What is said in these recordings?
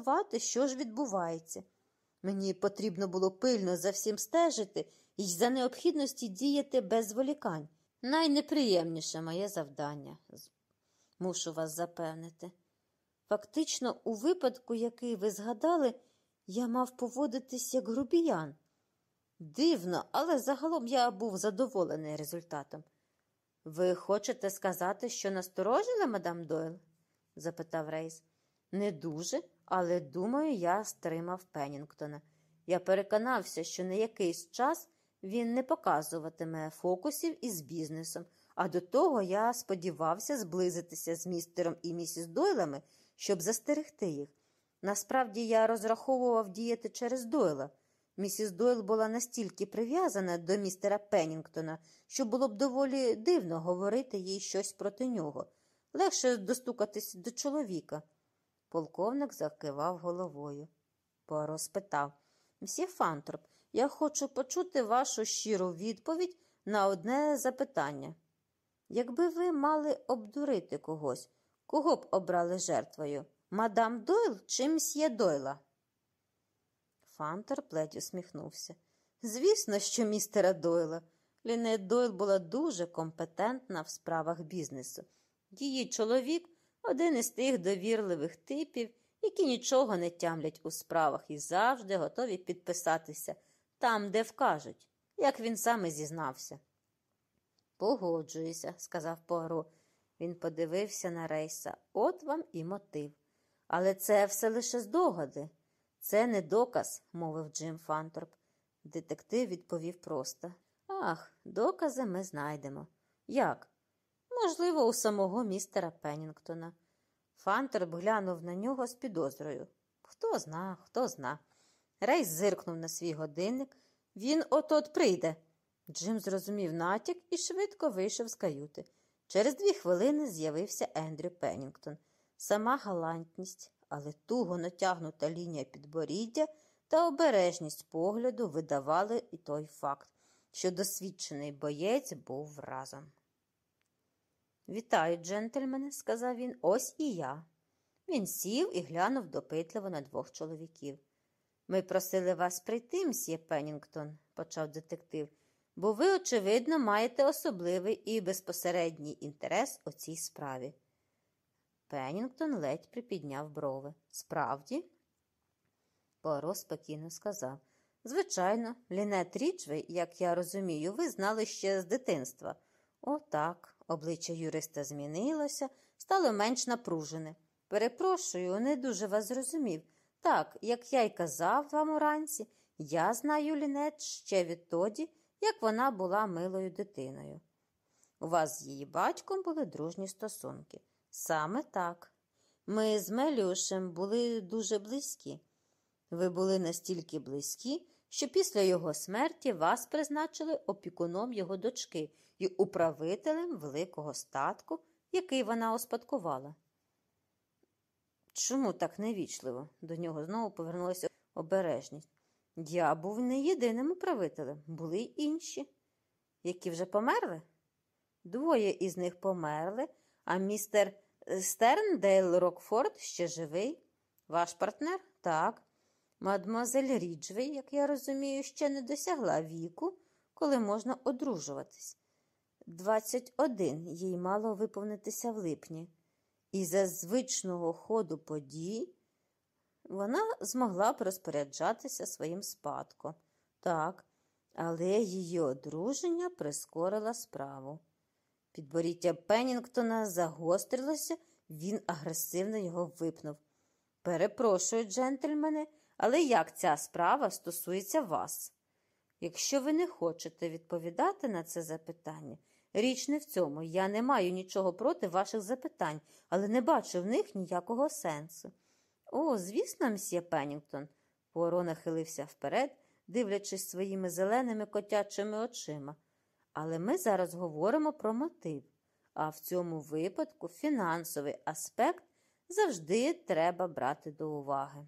з'ясувати, що ж відбувається. Мені потрібно було пильно за всім стежити і за необхідності діяти без зволікань. Найнеприємніше моє завдання, мушу вас запевнити. Фактично, у випадку, який ви згадали, я мав поводитись як грубіян. Дивно, але загалом я був задоволений результатом. Ви хочете сказати, що насторожили, мадам Дойл? запитав Рейс. Не дуже, але думаю, я стримав Пеннінгтона. Я переконався, що на якийсь час він не показуватиме фокусів із бізнесом, а до того я сподівався зблизитися з містером і місіс Дойлами, щоб застерегти їх. Насправді я розраховував діяти через Дойла. Місіс Дойл була настільки прив'язана до містера Пеннінгтона, що було б доволі дивно говорити їй щось проти нього. Легше достукатись до чоловіка. Полковник закивав головою. Пуаро спитав Мсьє Фанторп, я хочу почути вашу щиру відповідь на одне запитання. Якби ви мали обдурити когось, кого б обрали жертвою? Мадам Дойл чи мсьє Дойла? Фанторп ледь усміхнувся. Звісно, що містера Дойла. Лінет Дойл була дуже компетентна в справах бізнесу. Її чоловік один із тих довірливих типів, які нічого не тямлять у справах і завжди готові підписатися там, де вкажуть, як він саме зізнався. Погоджуюся, сказав Пуаро. Він подивився на рейса. От вам і мотив. Але це все лише здогади. Це не доказ, мовив Джим Фанторп. Детектив відповів просто. Ах, докази ми знайдемо. Як? Можливо, у самого містера Пеннінгтона. Фанторп глянув на нього з підозрою. Хто зна, хто зна. Рейс зиркнув на свій годинник. Він от-от прийде. Джим зрозумів натяк і швидко вийшов з каюти. Через дві хвилини з'явився Ендрю Пеннінгтон. Сама галантність, але туго натягнута лінія підборіддя та обережність погляду видавали і той факт, що досвідчений боєць був разом. Вітаю, джентльмени, сказав він, ось і я. Він сів і глянув допитливо на двох чоловіків. Ми просили вас прийти, мсьє Пеннінгтон, почав детектив, бо ви, очевидно, маєте особливий і безпосередній інтерес у цій справі. Пеннінгтон ледь припідняв брови. Справді? Поро спокійно сказав. Звичайно, Лінет Ріджвей, як я розумію, ви знали ще з дитинства. Отак, обличчя юриста змінилося, стало менш напружене. Перепрошую, не дуже вас зрозумів. Так, як я й казав вам уранці, я знаю Лінет ще відтоді, як вона була милою дитиною. У вас з її батьком були дружні стосунки. Саме так. Ми з Мелюшем були дуже близькі. Ви були настільки близькі, що після його смерті вас призначили опікуном його дочки і управителем великого статку, який вона успадкувала. Чому так невічливо? До нього знову повернулася обережність. Я був не єдиним управителем, були й інші, які вже померли. Двоє із них померли, а містер Стерндейл Рокфорд ще живий. Ваш партнер? Так. Мадмуазель Ріджвей, як я розумію, ще не досягла віку, коли можна одружуватись. Двадцять один їй мало виповнитися в липні, і за звичного ходу подій вона змогла б розпоряджатися своїм спадком. Так, але її одруження прискорило справу. Підборіття Пеннінгтона загострилося, він агресивно його випнув. Перепрошую, джентльмени, але як ця справа стосується вас? Якщо ви не хочете відповідати на це запитання, річ не в цьому. Я не маю нічого проти ваших запитань, але не бачу в них ніякого сенсу. О, звісно, мсьє Пеннінгтон. Пуаро нахилився вперед, дивлячись своїми зеленими котячими очима. Але ми зараз говоримо про мотив, а в цьому випадку фінансовий аспект завжди треба брати до уваги.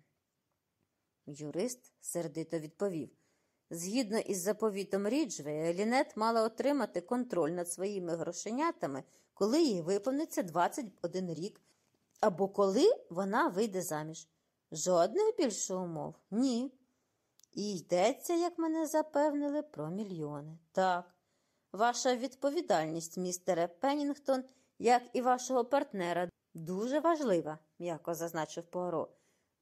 Юрист сердито відповів. Згідно із заповітом Ріджвея, Лінет мала отримати контроль над своїми грошенятами, коли їй виповниться 21 рік, або коли вона вийде заміж. Жодних більше умов? Ні. І йдеться, як мене запевнили, про мільйони. Так. Ваша відповідальність, містере Пеннінгтон, як і вашого партнера, дуже важлива, м'яко зазначив Пуаро.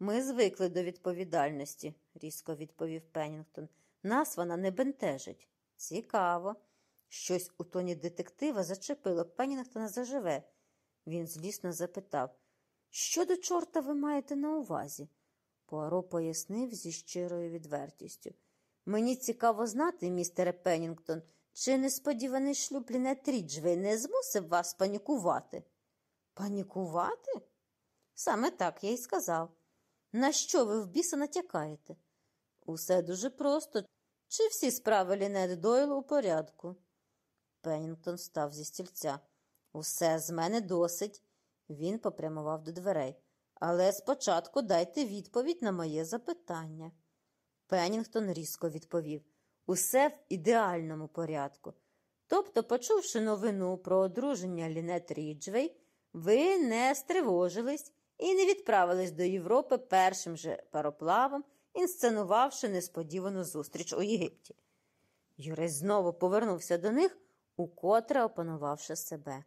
Ми звикли до відповідальності, різко відповів Пеннінгтон. Нас вона не бентежить. Цікаво. Щось у тоні детектива зачепило Пеннінгтона заживе. Він злісно запитав, що до чорта ви маєте на увазі? Пуаро пояснив зі щирою відвертістю. Мені цікаво знати, містере Пеннінгтон, чи несподіваний шлюб Лінет Ріджвей не змусив вас панікувати? Панікувати? Саме так я й сказав. На що ви в біса натякаєте? Усе дуже просто. Чи всі справи Лінет Дойл у порядку? Пеннінгтон став зі стільця. Усе з мене досить. Він попрямував до дверей. Але спочатку дайте відповідь на моє запитання. Пеннінгтон різко відповів усе в ідеальному порядку. Тобто, почувши новину про одруження Лінет Ріджвей, ви не стривожились і не відправились до Європи першим же пароплавом, інсценувавши несподівану зустріч у Єгипті. Юрист знову повернувся до них, укотре опанувавши себе.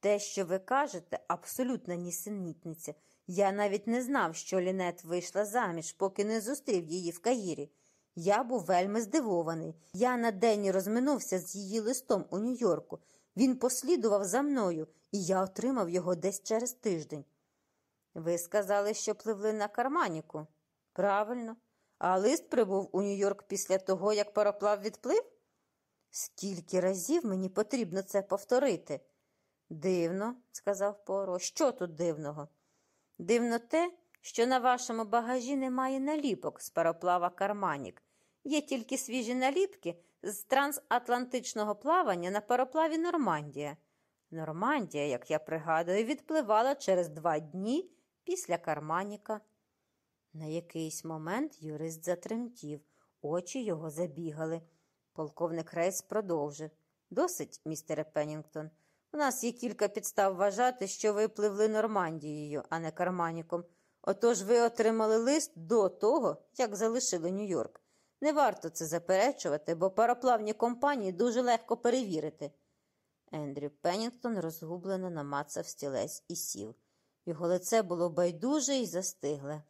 Те, що ви кажете, абсолютна нісенітниця. Я навіть не знав, що Лінет вийшла заміж, поки не зустрів її в Каїрі. Я був вельми здивований. Я на день розминувся з її листом у Нью-Йорку. Він послідував за мною, і я отримав його десь через тиждень. Ви сказали, що пливли на карманіку. Правильно. А лист прибув у Нью-Йорк після того, як пароплав відплив? Скільки разів мені потрібно це повторити? Дивно, сказав Поро. Що тут дивного? Дивно те, що на вашому багажі немає наліпок з пароплава Карманік. Є тільки свіжі наліпки з трансатлантичного плавання на пароплаві Нормандія. Нормандія, як я пригадую, відпливала через два дні після Карманіка. На якийсь момент юрист затремтів, очі його забігали. Полковник Рейс продовжив. Досить, містере Пеннінгтон. У нас є кілька підстав вважати, що ви пливли Нормандією, а не Карманіком. Отож ви отримали лист до того, як залишили Нью-Йорк. Не варто це заперечувати, бо пароплавні компанії дуже легко перевірити. Ендрю Пеннінгтон розгублено намацав стілець і сів. Його лице було байдуже і застигле.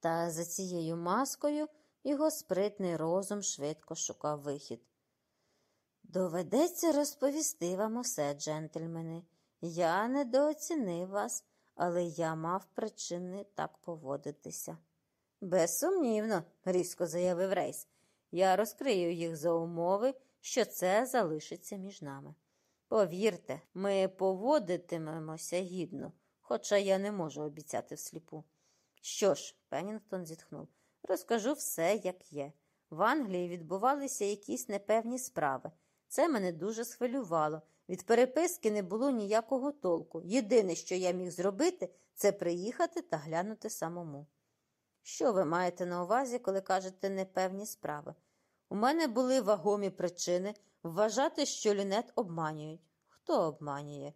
Та за цією маскою його спритний розум швидко шукав вихід. Доведеться розповісти вам усе, джентльмени. Я недооцінив вас, але я мав причини так поводитися. Безсумнівно, різко заявив Рейс. Я розкрию їх за умови, що це залишиться між нами. Повірте, ми поводитимемося гідно, хоча я не можу обіцяти всліпу. Що ж, Пеннінгтон зітхнув, розкажу все, як є. В Англії відбувалися якісь непевні справи. Це мене дуже схвилювало. Від переписки не було ніякого толку. Єдине, що я міг зробити, це приїхати та глянути самому. Що ви маєте на увазі, коли кажете непевні справи? У мене були вагомі причини вважати, що Лінет обманюють. Хто обманює?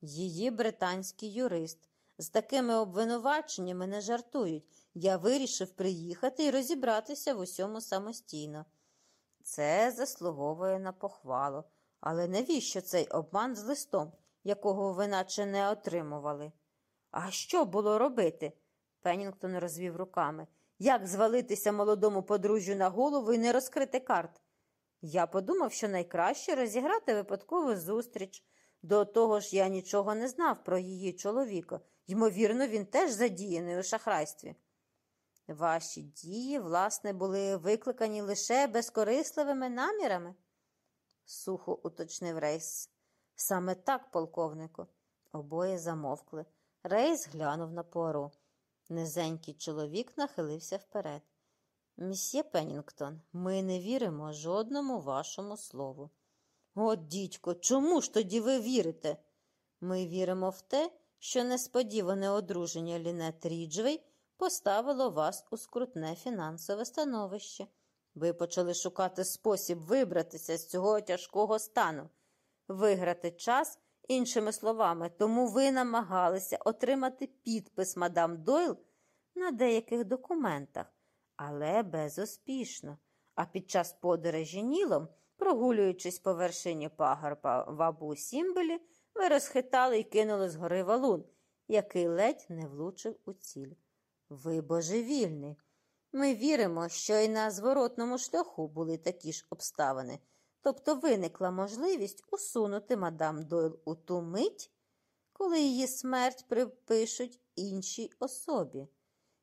Її британський юрист. З такими обвинуваченнями не жартують. Я вирішив приїхати і розібратися в усьому самостійно. Це заслуговує на похвалу. Але навіщо цей обман з листом, якого ви наче не отримували? А що було робити? Пеннінгтон розвів руками. Як звалитися молодому подружжю на голову і не розкрити карт? Я подумав, що найкраще розіграти випадкову зустріч. До того ж, я нічого не знав про її чоловіка. Ймовірно, він теж задіяний у шахрайстві. Ваші дії, власне, були викликані лише безкорисливими намірами, сухо уточнив Рейс. Саме так, полковнику. Обоє замовкли. Рейс глянув на пору. Низенький чоловік нахилився вперед. Місьє Пеннінгтон, ми не віримо жодному вашому слову. От, дідько, чому ж тоді ви вірите? Ми віримо в те, що несподіване одруження Лінет Ріджвей поставило вас у скрутне фінансове становище. Ви почали шукати спосіб вибратися з цього тяжкого стану, виграти час Іншими словами, тому ви намагалися отримати підпис мадам Дойл на деяких документах, але безуспішно. А під час подорожі Нілом, прогулюючись по вершині пагорба в Абу Сімбелі, ви розхитали і кинули з гори валун, який ледь не влучив у ціль. Ви божевільний. Ми віримо, що і на зворотному шляху були такі ж обставини, тобто виникла можливість усунути мадам Дойл у ту мить, коли її смерть припишуть іншій особі.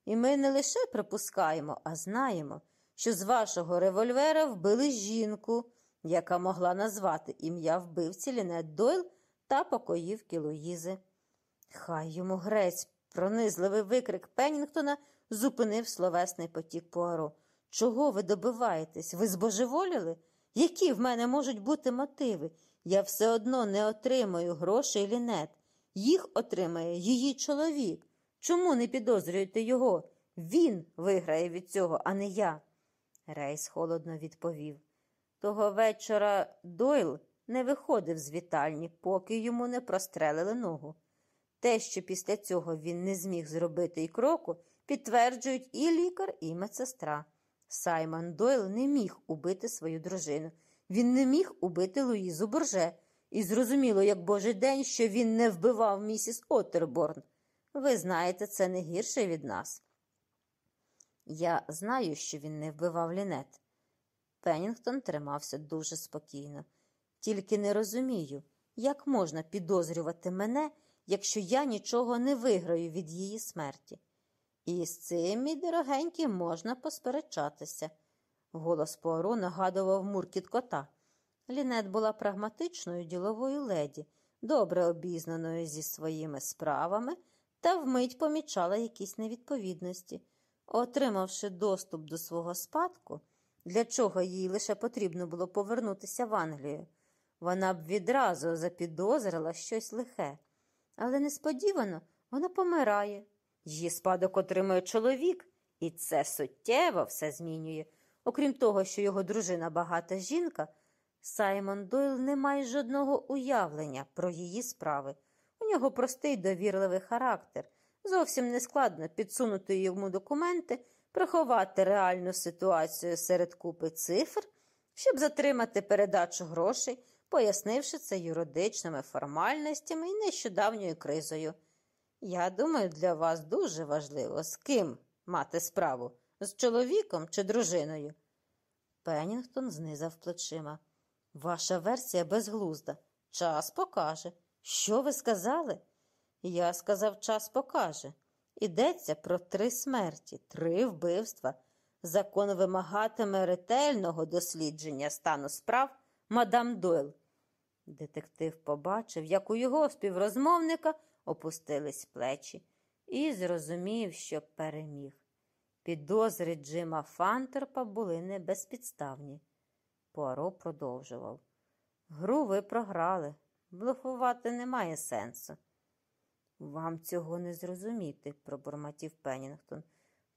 І ми не лише припускаємо, а знаємо, що з вашого револьвера вбили жінку, яка могла назвати ім'я вбивці Лінет Дойл та покоївки Луїзи. Хай йому грець, пронизливий викрик Пеннінгтона зупинив словесний потік Пуаро. Чого ви добиваєтесь? Ви збожеволіли? Які в мене можуть бути мотиви? Я все одно не отримаю грошей Лінет. Їх отримає її чоловік. Чому не підозрюєте його? Він виграє від цього, а не я. Рейс холодно відповів. Того вечора Дойл не виходив з вітальні, поки йому не прострелили ногу. Те, що після цього він не зміг зробити й кроку, підтверджують і лікар, і медсестра. Саймон Дойл не міг убити свою дружину. Він не міг убити Луїзу Борже. І зрозуміло, як божий день, що він не вбивав місіс Оттерборн. Ви знаєте, це не гірше від нас. Я знаю, що він не вбивав Лінет. Пеннінгтон тримався дуже спокійно. Тільки не розумію, як можна підозрювати мене, якщо я нічого не виграю від її смерті. І з цим, мій дорогенький, можна посперечатися. Голос Пуаро нагадував муркіт кота. Лінет була прагматичною діловою леді, добре обізнаною зі своїми справами, та вмить помічала якісь невідповідності. Отримавши доступ до свого спадку, для чого їй лише потрібно було повернутися в Англію, вона б відразу запідозрила щось лихе. Але несподівано вона помирає. Її спадок отримує чоловік, і це суттєво все змінює. Окрім того, що його дружина багата жінка, Саймон Дойл не має жодного уявлення про її справи. У нього простий довірливий характер. Зовсім не складно підсунути йому документи, приховати реальну ситуацію серед купи цифр, щоб затримати передачу грошей, пояснивши це юридичними формальностями і нещодавньою кризою. Я думаю, для вас дуже важливо, з ким мати справу з чоловіком чи дружиною. Пеннінгтон знизав плечима. Ваша версія безглузда. Час покаже. Що ви сказали? Я сказав, час покаже. Йдеться про три смерті, три вбивства. Закон вимагатиме ретельного дослідження стану справ мадам Дойл. Детектив побачив, як у його співрозмовника опустились плечі, і зрозумів, що переміг. Підозри Джима Фантерпа були не безпідставні. Пуаро продовжував. Гру ви програли. Блефувати немає сенсу. Вам цього не зрозуміти, пробурмотів Пеннінгтон.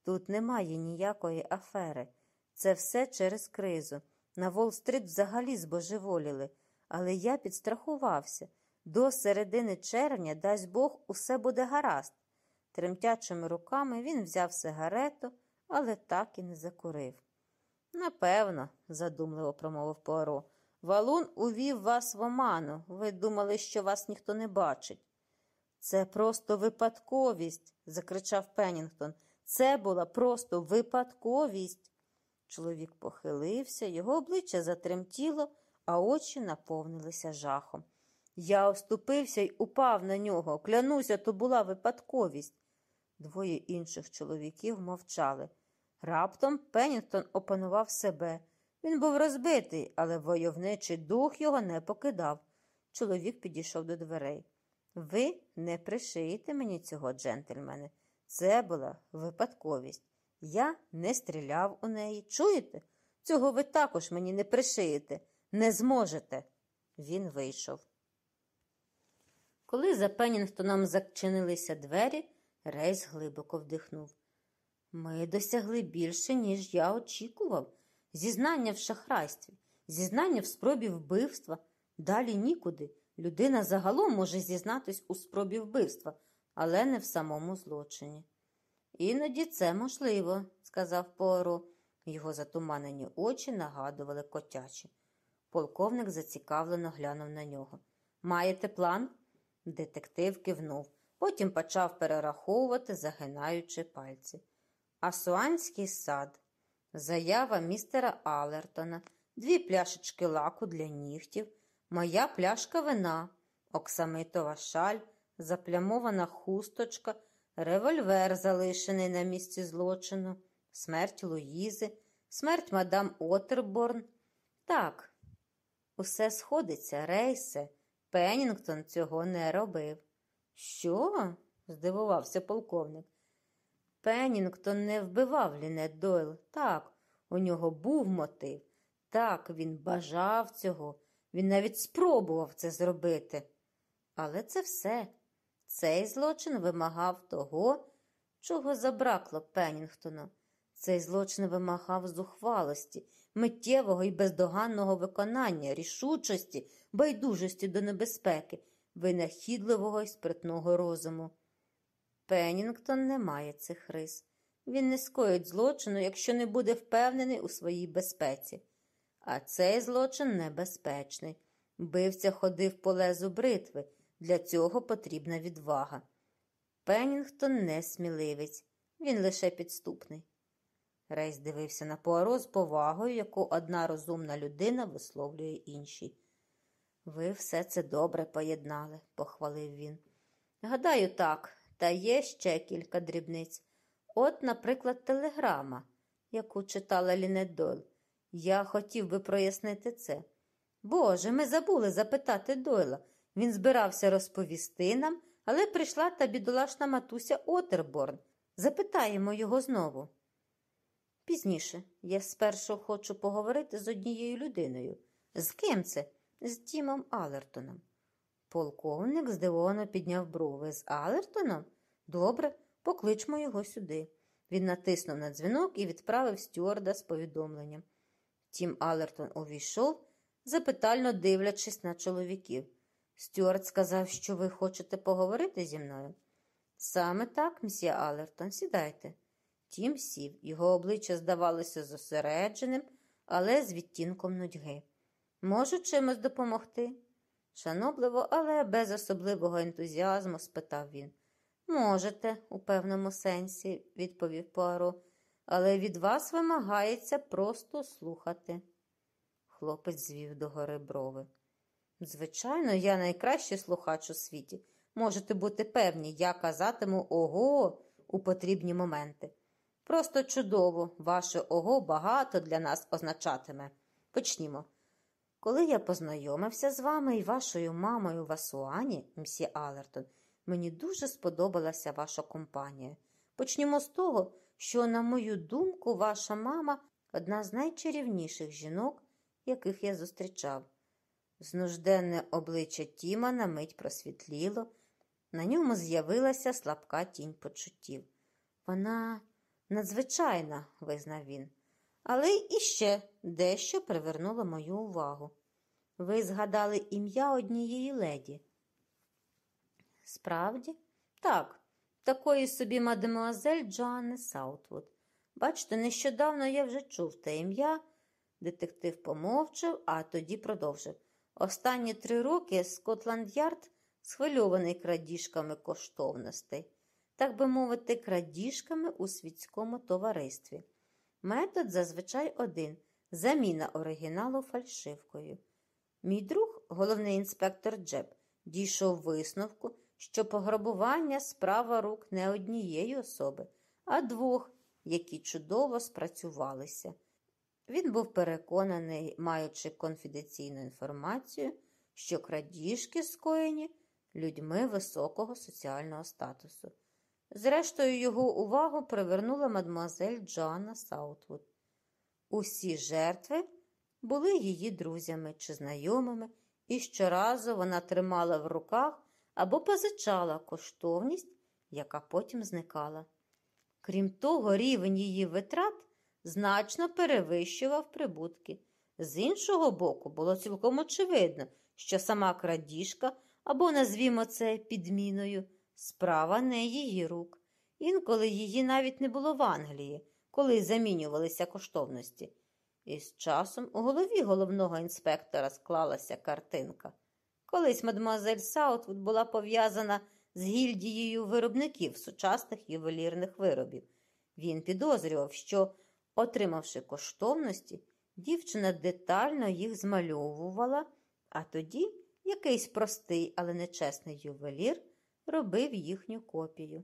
Тут немає ніякої афери. Це все через кризу. На Волл-стрит взагалі збожеволіли, але я підстрахувався. До середини червня, дасть Бог, усе буде гаразд. Тремтячими руками він взяв сигарету, але так і не закурив. Напевно, задумливо промовив Пуаро, валун увів вас в оману. Ви думали, що вас ніхто не бачить. Це просто випадковість, закричав Пеннінгтон. Це була просто випадковість. Чоловік похилився, його обличчя затремтіло, а очі наповнилися жахом. Я оступився й упав на нього. Клянуся, то була випадковість. Двоє інших чоловіків мовчали. Раптом Пеннінгтон опанував себе. Він був розбитий, але войовничий дух його не покидав. Чоловік підійшов до дверей. Ви не пришиєте мені цього, джентльмени. Це була випадковість. Я не стріляв у неї. Чуєте? Цього ви також мені не пришиєте, не зможете. Він вийшов. Коли за Пеннінгтоном зачинилися двері, Рейс глибоко вдихнув. Ми досягли більше, ніж я очікував. Зізнання в шахрайстві, зізнання в спробі вбивства. Далі нікуди. Людина загалом може зізнатись у спробі вбивства, але не в самому злочині. Іноді це можливо, сказав Пуаро. Його затуманені очі нагадували котячі. Полковник зацікавлено глянув на нього. Маєте план? Детектив кивнув, потім почав перераховувати, загинаючи пальці. Асуанський сад, заява містера Алертона, дві пляшечки лаку для нігтів, моя пляшка вина, оксамитова шаль, заплямована хусточка, револьвер, залишений на місці злочину, смерть Луїзи, смерть мадам Отерборн. Так, усе сходиться, рейсе. Пеннінгтон цього не робив. Що? здивувався полковник. Пеннінгтон не вбивав Лінет Дойл. Так, у нього був мотив. Так, він бажав цього, він навіть спробував це зробити. Але це все. Цей злочин вимагав того, чого забракло Пеннінгтону. Цей злочин вимагав зухвалості, миттєвого і бездоганного виконання, рішучості, байдужості до небезпеки, винахідливого і спритного розуму. Пеннінгтон не має цих рис. Він не скоїть злочину, якщо не буде впевнений у своїй безпеці. А цей злочин небезпечний. Бивця ходив по лезу бритви. Для цього потрібна відвага. Пеннінгтон не сміливець, він лише підступний. Рейс дивився на Пуаро з повагою, яку одна розумна людина висловлює іншій. Ви все це добре поєднали, похвалив він. Гадаю, так, та є ще кілька дрібниць. От, наприклад, телеграма, яку читала Лінет Дойл. Я хотів би прояснити це. Боже, ми забули запитати Дойла. Він збирався розповісти нам, але прийшла та бідолашна матуся Отерборн. Запитаємо його знову. Пізніше я спершу хочу поговорити з однією людиною. З ким це? З Тімом Алертоном. Полковник здивовано підняв брови. З Алертоном? Добре, покличмо його сюди. Він натиснув на дзвінок і відправив стюарда з повідомленням. Тім Алертон увійшов, запитально дивлячись на чоловіків. Стюарт сказав, що ви хочете поговорити зі мною. Саме так, мсьє Алертон, сідайте. Тім сів, його обличчя здавалося зосередженим, але з відтінком нудьги. Можу чимось допомогти? Шанобливо, але без особливого ентузіазму спитав він. Можете, у певному сенсі, відповів Пуаро, але від вас вимагається просто слухати. Хлопець звів догори брови. Звичайно, я найкращий слухач у світі. Можете бути певні, я казатиму ого у потрібні моменти. Просто чудово, ваше ого багато для нас означатиме. Почнімо. Коли я познайомився з вами і вашою мамою в Асуані, мсі Алертон, мені дуже сподобалася ваша компанія. Почнімо з того, що, на мою думку, ваша мама одна з найчарівніших жінок, яких я зустрічав. Знужденне обличчя Тіма на мить просвітліло, на ньому з'явилася слабка тінь почуттів. Вона надзвичайна, визнав він, але іще дещо привернуло мою увагу. Ви згадали ім'я однієї леді. Справді? Так, такої собі мадемуазель Джоанни Саутвуд. Бачите, нещодавно я вже чув те ім'я. Детектив помовчав, а тоді продовжив. Останні три роки Скотланд-Ярд схвильований крадіжками коштовностей, так би мовити, крадіжками у світському товаристві. Метод зазвичай один заміна оригіналу фальшивкою. Мій друг, головний інспектор Джеб, дійшов висновку, що пограбування справа рук не однієї особи, а двох, які чудово спрацювалися. Він був переконаний, маючи конфіденційну інформацію, що крадіжки скоєні людьми високого соціального статусу. Зрештою, його увагу привернула мадемуазель Джоанна Саутвуд. Усі жертви були її друзями чи знайомими, і щоразу вона тримала в руках або позичала коштовність, яка потім зникала. Крім того, рівень її витрат значно перевищував прибутки. З іншого боку, було цілком очевидно, що сама крадіжка, або назвімо це підміною, справа не її рук. Інколи її навіть не було в Англії, коли замінювалися коштовності. І з часом у голові головного інспектора склалася картинка. Колись мадемуазель Саутвуд була пов'язана з гільдією виробників сучасних ювелірних виробів. Він підозрював, що, отримавши коштовності, дівчина детально їх змальовувала, а тоді якийсь простий, але нечесний ювелір робив їхню копію.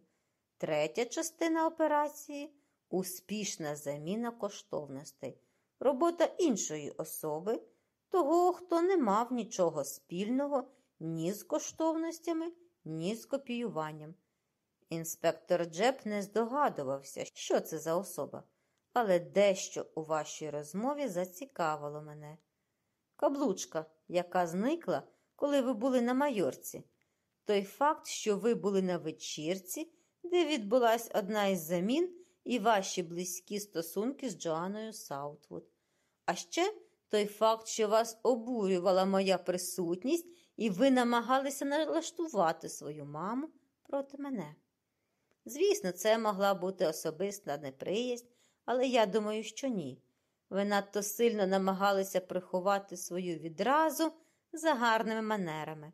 Третя частина операції успішна заміна коштовностей, робота іншої особи, того, хто не мав нічого спільного ні з коштовностями, ні з копіюванням. Інспектор Джеб не здогадувався, що це за особа, але дещо у вашій розмові зацікавило мене. Каблучка, яка зникла, коли ви були на майорці. Той факт, що ви були на вечірці, де відбулась одна із замін, і ваші близькі стосунки з Джоанною Саутвуд. А ще той факт, що вас обурювала моя присутність, і ви намагалися налаштувати свою маму проти мене. Звісно, це могла бути особиста неприязнь, але я думаю, що ні. Ви надто сильно намагалися приховати свою відразу за гарними манерами.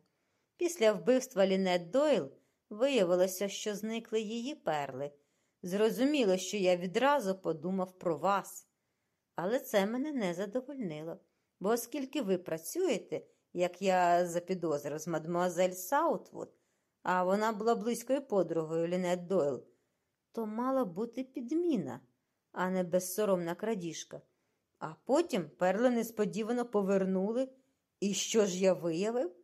Після вбивства Лінет Дойл виявилося, що зникли її перли. Зрозуміло, що я відразу подумав про вас. Але це мене не задовольнило, бо оскільки ви працюєте, як я запідозрив з мадмуазель Саутвуд, а вона була близькою подругою Лінет Дойл, то мала бути підміна, а не безсоромна крадіжка. А потім перли несподівано повернули. І що ж я виявив?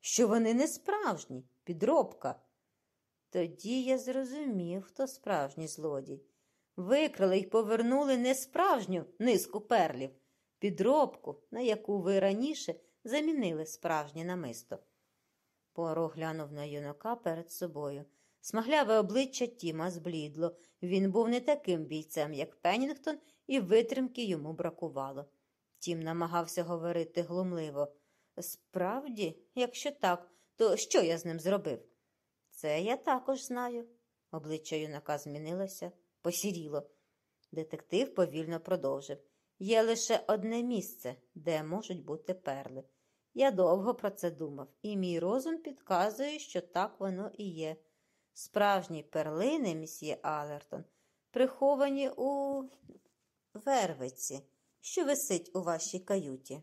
Що вони не справжні, підробка. Тоді я зрозумів, хто справжній злодій. Викрали й повернули не справжню низку перлів, підробку, на яку ви раніше замінили справжнє намисто. Поро глянув на юнака перед собою. Смагляве обличчя Тіма зблідло. Він був не таким бійцем, як Пеннінгтон, і витримки йому бракувало. Тім намагався говорити глумливо. Справді, якщо так, то що я з ним зробив? Це я також знаю. Обличчя юнака змінилося, посіріло. Детектив повільно продовжив. Є лише одне місце, де можуть бути перли. Я довго про це думав, і мій розум підказує, що так воно і є. Справжні перлини, місьє Алертон, приховані у вервиці, що висить у вашій каюті.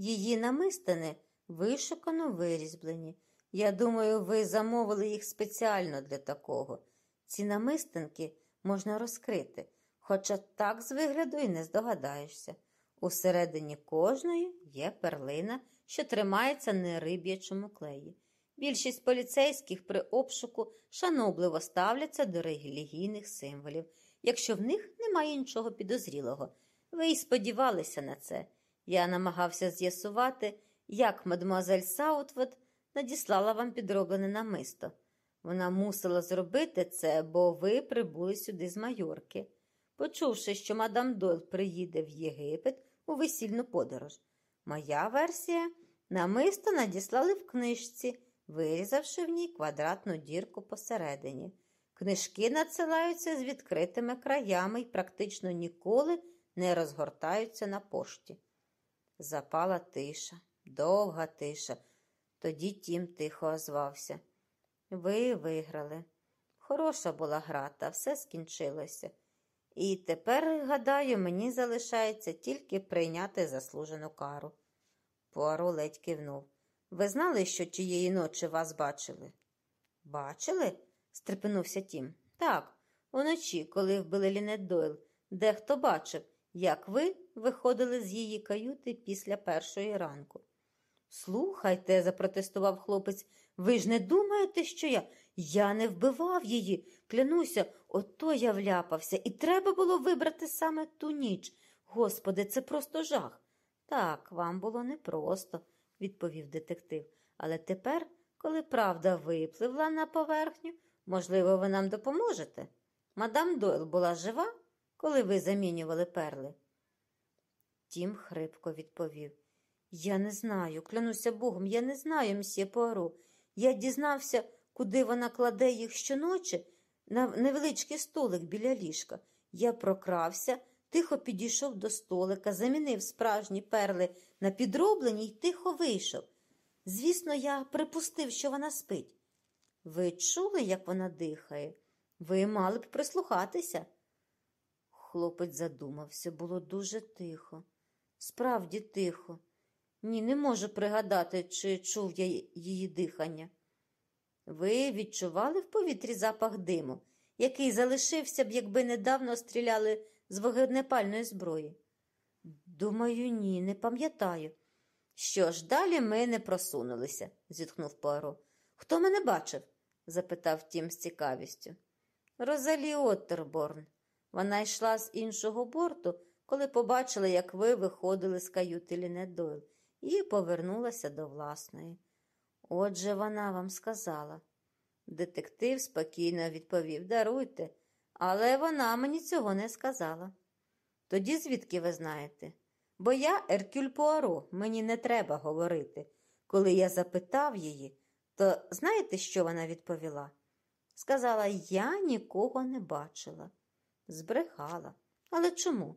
Її намистини вишукано вирізблені. Я думаю, ви замовили їх спеціально для такого. Ці намистинки можна розкрити, хоча так з вигляду і не здогадаєшся. Усередині кожної є перлина, що тримається на риб'ячому клеї. Більшість поліцейських при обшуку шанобливо ставляться до релігійних символів, якщо в них немає нічого підозрілого. Ви й сподівалися на це. Я намагався з'ясувати, як мадемуазель Саутвуд надіслала вам підроблене намисто. Вона мусила зробити це, бо ви прибули сюди з Майорки, почувши, що мадам Дойл приїде в Єгипет у весільну подорож. Моя версія намисто надіслали в книжці, вирізавши в ній квадратну дірку посередині. Книжки надсилаються з відкритими краями і практично ніколи не розгортаються на пошті. Запала тиша, довга тиша. Тоді тім тихо озвався. Ви виграли. Хороша була гра, та все скінчилося. І тепер, гадаю, мені залишається тільки прийняти заслужену кару. Пуаро ледь кивнув. Ви знали, що тієї ночі вас бачили? Бачили? стрепенувся тім. Так, уночі, коли вбили Лінет Дойл, дехто бачив, як ви виходили з її каюти після першої ранку. Слухайте, запротестував хлопець, ви ж не думаєте, що я? Я не вбивав її. Клянуся, ото я вляпався, і треба було вибрати саме ту ніч. Господи, це просто жах. Так, вам було непросто, відповів детектив. Але тепер, коли правда випливла на поверхню, можливо, ви нам допоможете? Мадам Дойл була жива, коли ви замінювали перли? Тім хрипко відповів. Я не знаю, клянуся Богом, я не знаю, мсьє Пуаро. Я дізнався, куди вона кладе їх щоночі на невеличкий столик біля ліжка. Я прокрався, тихо підійшов до столика, замінив справжні перли на підроблені й тихо вийшов. Звісно, я припустив, що вона спить. Ви чули, як вона дихає? Ви мали б прислухатися. Хлопець задумався, було дуже тихо. Справді тихо. Ні, не можу пригадати, чи чув я її дихання. Ви відчували в повітрі запах диму, який залишився б, якби недавно стріляли з вогнепальної зброї? Думаю, ні, не пам'ятаю. Що ж, далі ми не просунулися, зітхнув Пуаро. Хто мене бачив? запитав Тім з цікавістю. Розалі Оттерборн. Вона йшла з іншого борту, коли побачила, як ви виходили з каюти Лінет Дойл, і повернулася до власної. Отже, вона вам сказала. Детектив спокійно відповів Даруйте, але вона мені цього не сказала. Тоді звідки ви знаєте? Бо я Еркюль Пуаро, мені не треба говорити. Коли я запитав її, то знаєте, що вона відповіла? Сказала, я нікого не бачила. Збрехала. Але чому?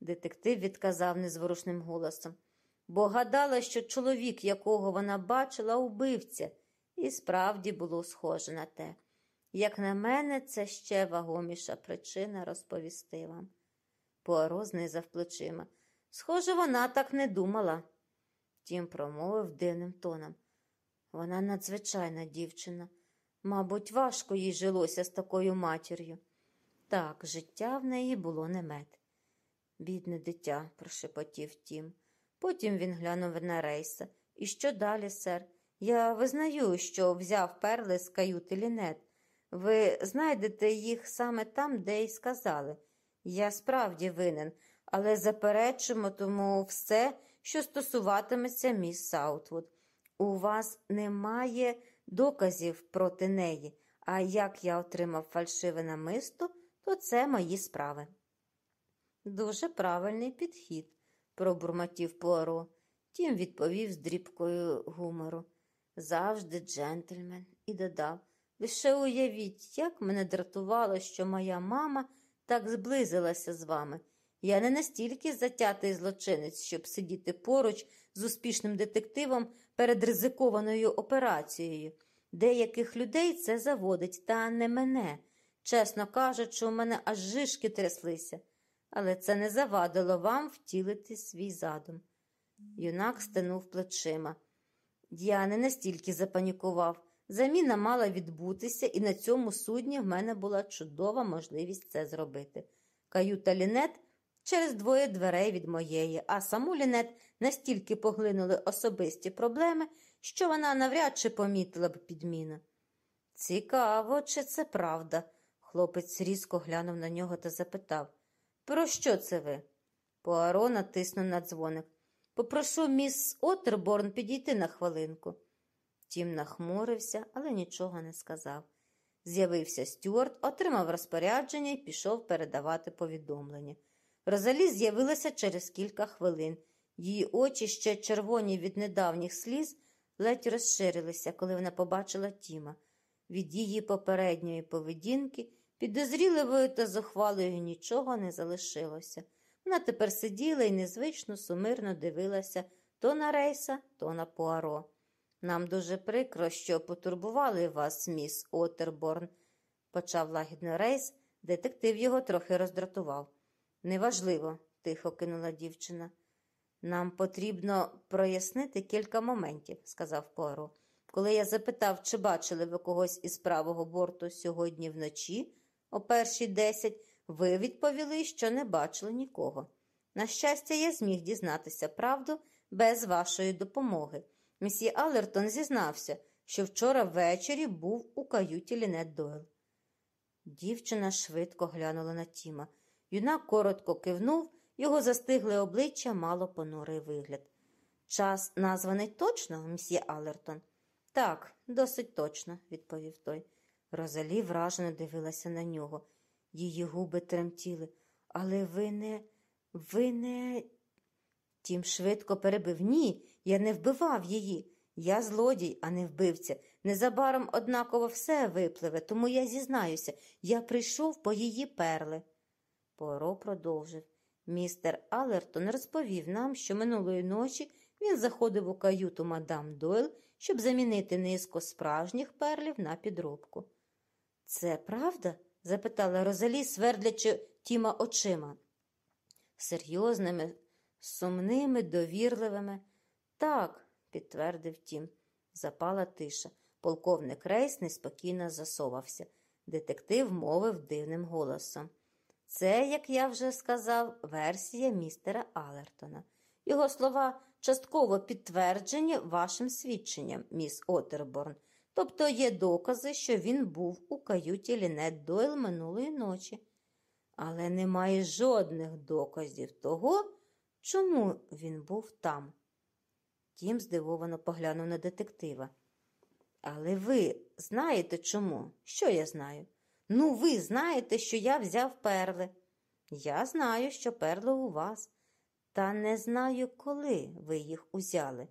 Детектив відказав незворушним голосом, бо гадала, що чоловік, якого вона бачила, убивця, і справді було схоже на те. Як на мене, це ще вагоміша причина розповісти вам. Пуаро знизав плечима. Схоже, вона так не думала. Тім промовив дивним тоном. Вона надзвичайна дівчина. Мабуть, важко їй жилося з такою матір'ю. Так, життя в неї було не мед. Бідне дитя, прошепотів Тім. Потім він глянув на рейса. І що далі, сер? Я визнаю, що взяв перли з каюти лінет. Ви знайдете їх саме там, де й сказали. Я справді винен, але заперечимо тому все, що стосуватиметься міс Саутвуд. У вас немає доказів проти неї, а як я отримав фальшиве намисто, то це мої справи. Дуже правильний підхід, пробурмотів Пуаро. Тім відповів з дрібкою гумору. Завжди джентльмен, і додав лише уявіть, як мене дратувало, що моя мама так зблизилася з вами. Я не настільки затятий злочинець, щоб сидіти поруч з успішним детективом перед ризикованою операцією. Деяких людей це заводить, та не мене. Чесно кажучи, у мене аж жишки тряслися, але це не завадило вам втілити свій задум. Юнак стенув плечима. Я не настільки запанікував. Заміна мала відбутися, і на цьому судні в мене була чудова можливість це зробити. Каюта Лінет через двоє дверей від моєї, а саму Лінет настільки поглинули особисті проблеми, що вона навряд чи помітила б підміну. Цікаво, чи це правда? Хлопець різко глянув на нього та запитав. Про що це ви? Пуаро натиснув на дзвоник. Попрошу міс Оттерборн підійти на хвилинку. Тім нахмурився, але нічого не сказав. З'явився Стюарт, отримав розпорядження і пішов передавати повідомлення. Розалі з'явилася через кілька хвилин. Її очі, ще червоні від недавніх сліз, ледь розширилися, коли вона побачила Тіма. Від її попередньої поведінки, підозріливою та зухвалою нічого не залишилося. Вона тепер сиділа і незвично сумирно дивилася то на рейса, то на Пуаро. Нам дуже прикро, що потурбували вас, міс Отерборн, почав лагідно рейс, детектив його трохи роздратував. Неважливо, тихо кинула дівчина. Нам потрібно прояснити кілька моментів, сказав Пуаро. Коли я запитав, чи бачили ви когось із правого борту сьогодні вночі, о першій десять, ви відповіли, що не бачили нікого. На щастя, я зміг дізнатися правду без вашої допомоги. Мсьє Алертон зізнався, що вчора ввечері був у каюті Лінет Дойл. Дівчина швидко глянула на Тіма. Юнак коротко кивнув, його застигле обличчя мало понурий вигляд. Час названий точно, мсьє Алертон? Так, досить точно, відповів той. Розалі вражено дивилася на нього. Її губи тремтіли. Але ви не, ви не. Тім швидко перебив ні, я не вбивав її. Я злодій, а не вбивця. Незабаром однаково все випливе, тому я зізнаюся, я прийшов по її перли. Поро продовжив. Містер Алертон розповів нам, що минулої ночі він заходив у каюту мадам Дойл, щоб замінити низку справжніх перлів на підробку. Це правда? запитала Розалі, свердлячи Тіма очима. Серйозними, сумними, довірливими. Так, підтвердив Тім. Запала тиша. Полковник Рейс неспокійно засовався. Детектив мовив дивним голосом. Це, як я вже сказав, версія містера Алертона. Його слова частково підтверджені вашим свідченням, міс Отерборн. Тобто є докази, що він був у каюті Лінет Дойл минулої ночі. Але немає жодних доказів того, чому він був там. Тім здивовано поглянув на детектива. Але ви знаєте чому? Що я знаю? Ну, ви знаєте, що я взяв перли. Я знаю, що перли у вас, та не знаю, коли ви їх узяли.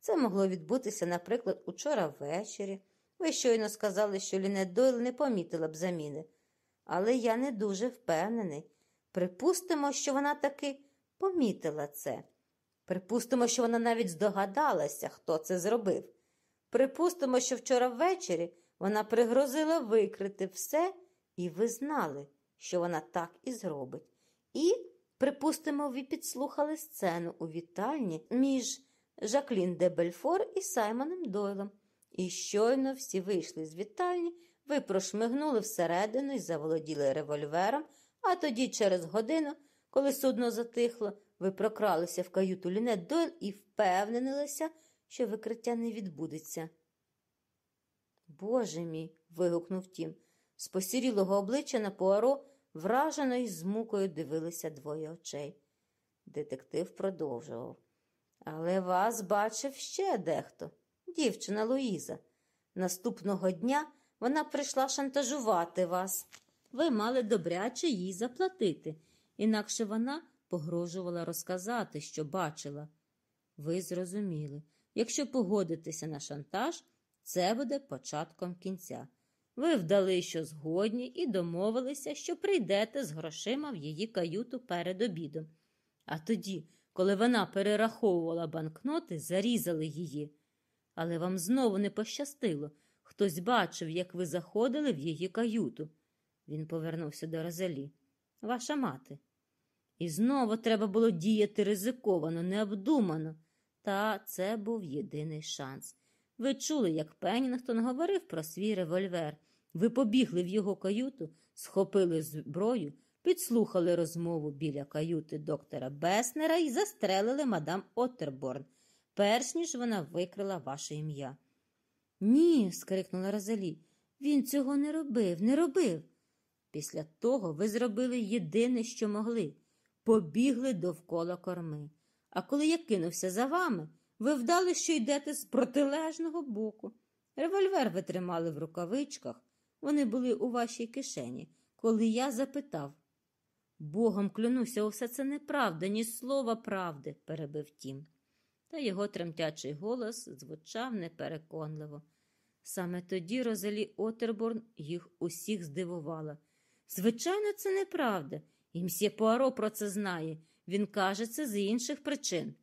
Це могло відбутися, наприклад, учора ввечері. Ви щойно сказали, що Лінет Дойл не помітила б заміни. Але я не дуже впевнений. Припустимо, що вона таки помітила це. Припустимо, що вона навіть здогадалася, хто це зробив. Припустимо, що вчора ввечері вона пригрозила викрити все, і ви знали, що вона так і зробить. І, припустимо, ви підслухали сцену у вітальні між Жаклін де Бельфор і Саймоном Дойлом. І щойно всі вийшли з вітальні, ви прошмигнули всередину і заволоділи револьвером, а тоді через годину, коли судно затихло, ви прокралися в каюту Лінет Дойл і впевнилися, що викриття не відбудеться. Боже мій. вигукнув Тім. З посірілого обличчя на Пуаро вражено і з мукою дивилися двоє очей. Детектив продовжував. Але вас бачив ще дехто, дівчина Луїза. Наступного дня вона прийшла шантажувати вас. Ви мали добряче їй заплатити, інакше вона погрожувала розказати, що бачила. Ви зрозуміли, якщо погодитеся на шантаж, це буде початком кінця. Ви вдали, що згодні, і домовилися, що прийдете з грошима в її каюту перед обідом. А тоді, коли вона перераховувала банкноти, зарізали її. Але вам знову не пощастило. Хтось бачив, як ви заходили в її каюту. Він повернувся до Розалі. Ваша мати. І знову треба було діяти ризиковано, необдумано. Та це був єдиний шанс. Ви чули, як Пеннінгтон говорив про свій револьвер. Ви побігли в його каюту, схопили зброю, підслухали розмову біля каюти доктора Беснера і застрелили мадам Оттерборн, перш ніж вона викрила ваше ім'я. Ні, скрикнула Розалі, він цього не робив, не робив. Після того ви зробили єдине, що могли побігли довкола корми. А коли я кинувся за вами, ви вдали, що йдете з протилежного боку. Револьвер ви тримали в рукавичках, вони були у вашій кишені, коли я запитав. Богом клянуся, усе це неправда, ні слова правди, перебив тім. Та його тремтячий голос звучав непереконливо. Саме тоді Розалі Отерборн їх усіх здивувала. Звичайно, це неправда, і мсьє Пуаро про це знає. Він каже це з інших причин.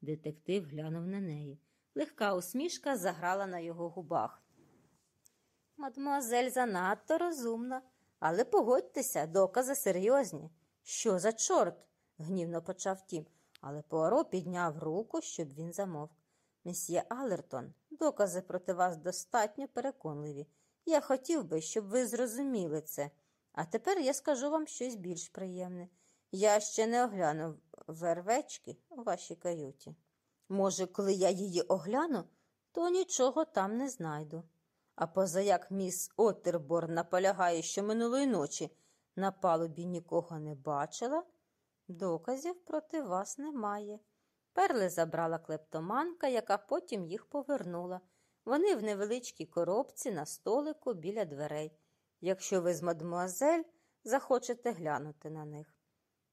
Детектив глянув на неї. Легка усмішка заграла на його губах. Мадмуазель занадто розумна, але погодьтеся, докази серйозні. Що за чорт? гнівно почав тім, але Пуаро підняв руку, щоб він замовк. Месьє Алертон, докази проти вас достатньо переконливі. Я хотів би, щоб ви зрозуміли це. А тепер я скажу вам щось більш приємне. Я ще не оглянув вервечки у вашій каюті. Може, коли я її огляну, то нічого там не знайду. А поза як міс Оттерборн наполягає, що минулої ночі на палубі нікого не бачила, доказів проти вас немає. Перли забрала клептоманка, яка потім їх повернула. Вони в невеличкій коробці на столику біля дверей, якщо ви з мадмуазель захочете глянути на них.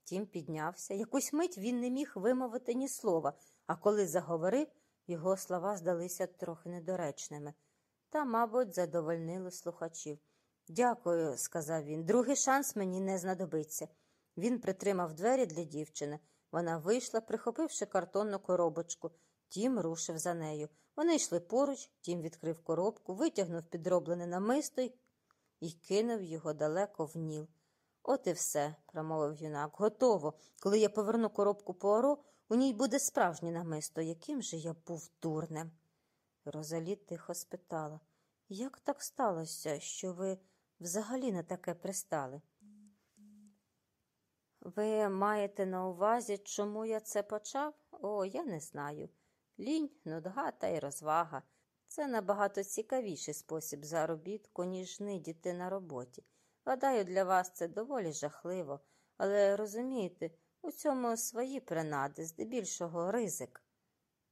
Тім піднявся. Якусь мить він не міг вимовити ні слова, а коли заговорив, його слова здалися трохи недоречними. Та, мабуть, задовольнили слухачів. Дякую, сказав він. Другий шанс мені не знадобиться. Він притримав двері для дівчини. Вона вийшла, прихопивши картонну коробочку. Тім рушив за нею. Вони йшли поруч, тім відкрив коробку, витягнув підроблене намисто й- і кинув його далеко в ніл. От і все, промовив юнак. Готово. Коли я поверну коробку Пуаро, у ній буде справжнє намисто. Яким же я був дурнем? Розалі тихо спитала. Як так сталося, що ви взагалі на таке пристали? Ви маєте на увазі, чому я це почав? О, я не знаю. Лінь, нудга та й розвага. Це набагато цікавіший спосіб заробітку, ніж нидіти на роботі. Гадаю, для вас це доволі жахливо, але розумієте, у цьому свої принади, здебільшого ризик.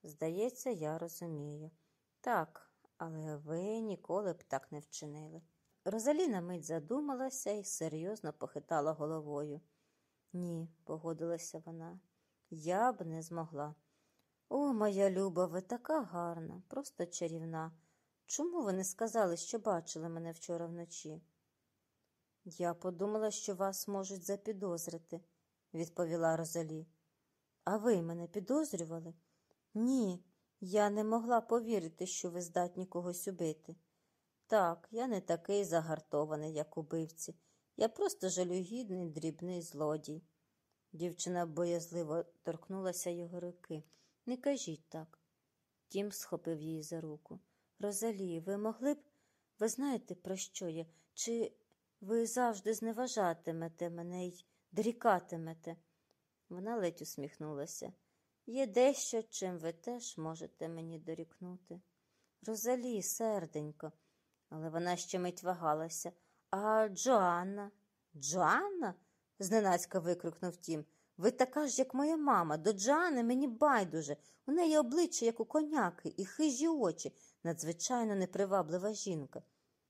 Здається, я розумію. Так, але ви ніколи б так не вчинили. Розаліна мить задумалася і серйозно похитала головою. Ні, погодилася вона, я б не змогла. О, моя люба, ви така гарна, просто чарівна. Чому ви не сказали, що бачили мене вчора вночі? Я подумала, що вас можуть запідозрити, відповіла Розалі. А ви мене підозрювали? Ні, я не могла повірити, що ви здатні когось убити. Так, я не такий загартований, як убивці. Я просто жалюгідний, дрібний злодій. Дівчина боязливо торкнулася його руки. Не кажіть так. Тім схопив її за руку. Розалі, ви могли б. Ви знаєте, про що я? Чи ви завжди зневажатимете мене й дорікатимете? Вона ледь усміхнулася. Є дещо, чим ви теж можете мені дорікнути. Розалі, серденько, але вона ще мить вагалася. А Джоанна? Джоанна? зненацька викрикнув Тім. Ви така ж, як моя мама. До Джоанни мені байдуже. У неї обличчя, як у коняки, і хижі очі, надзвичайно неприваблива жінка.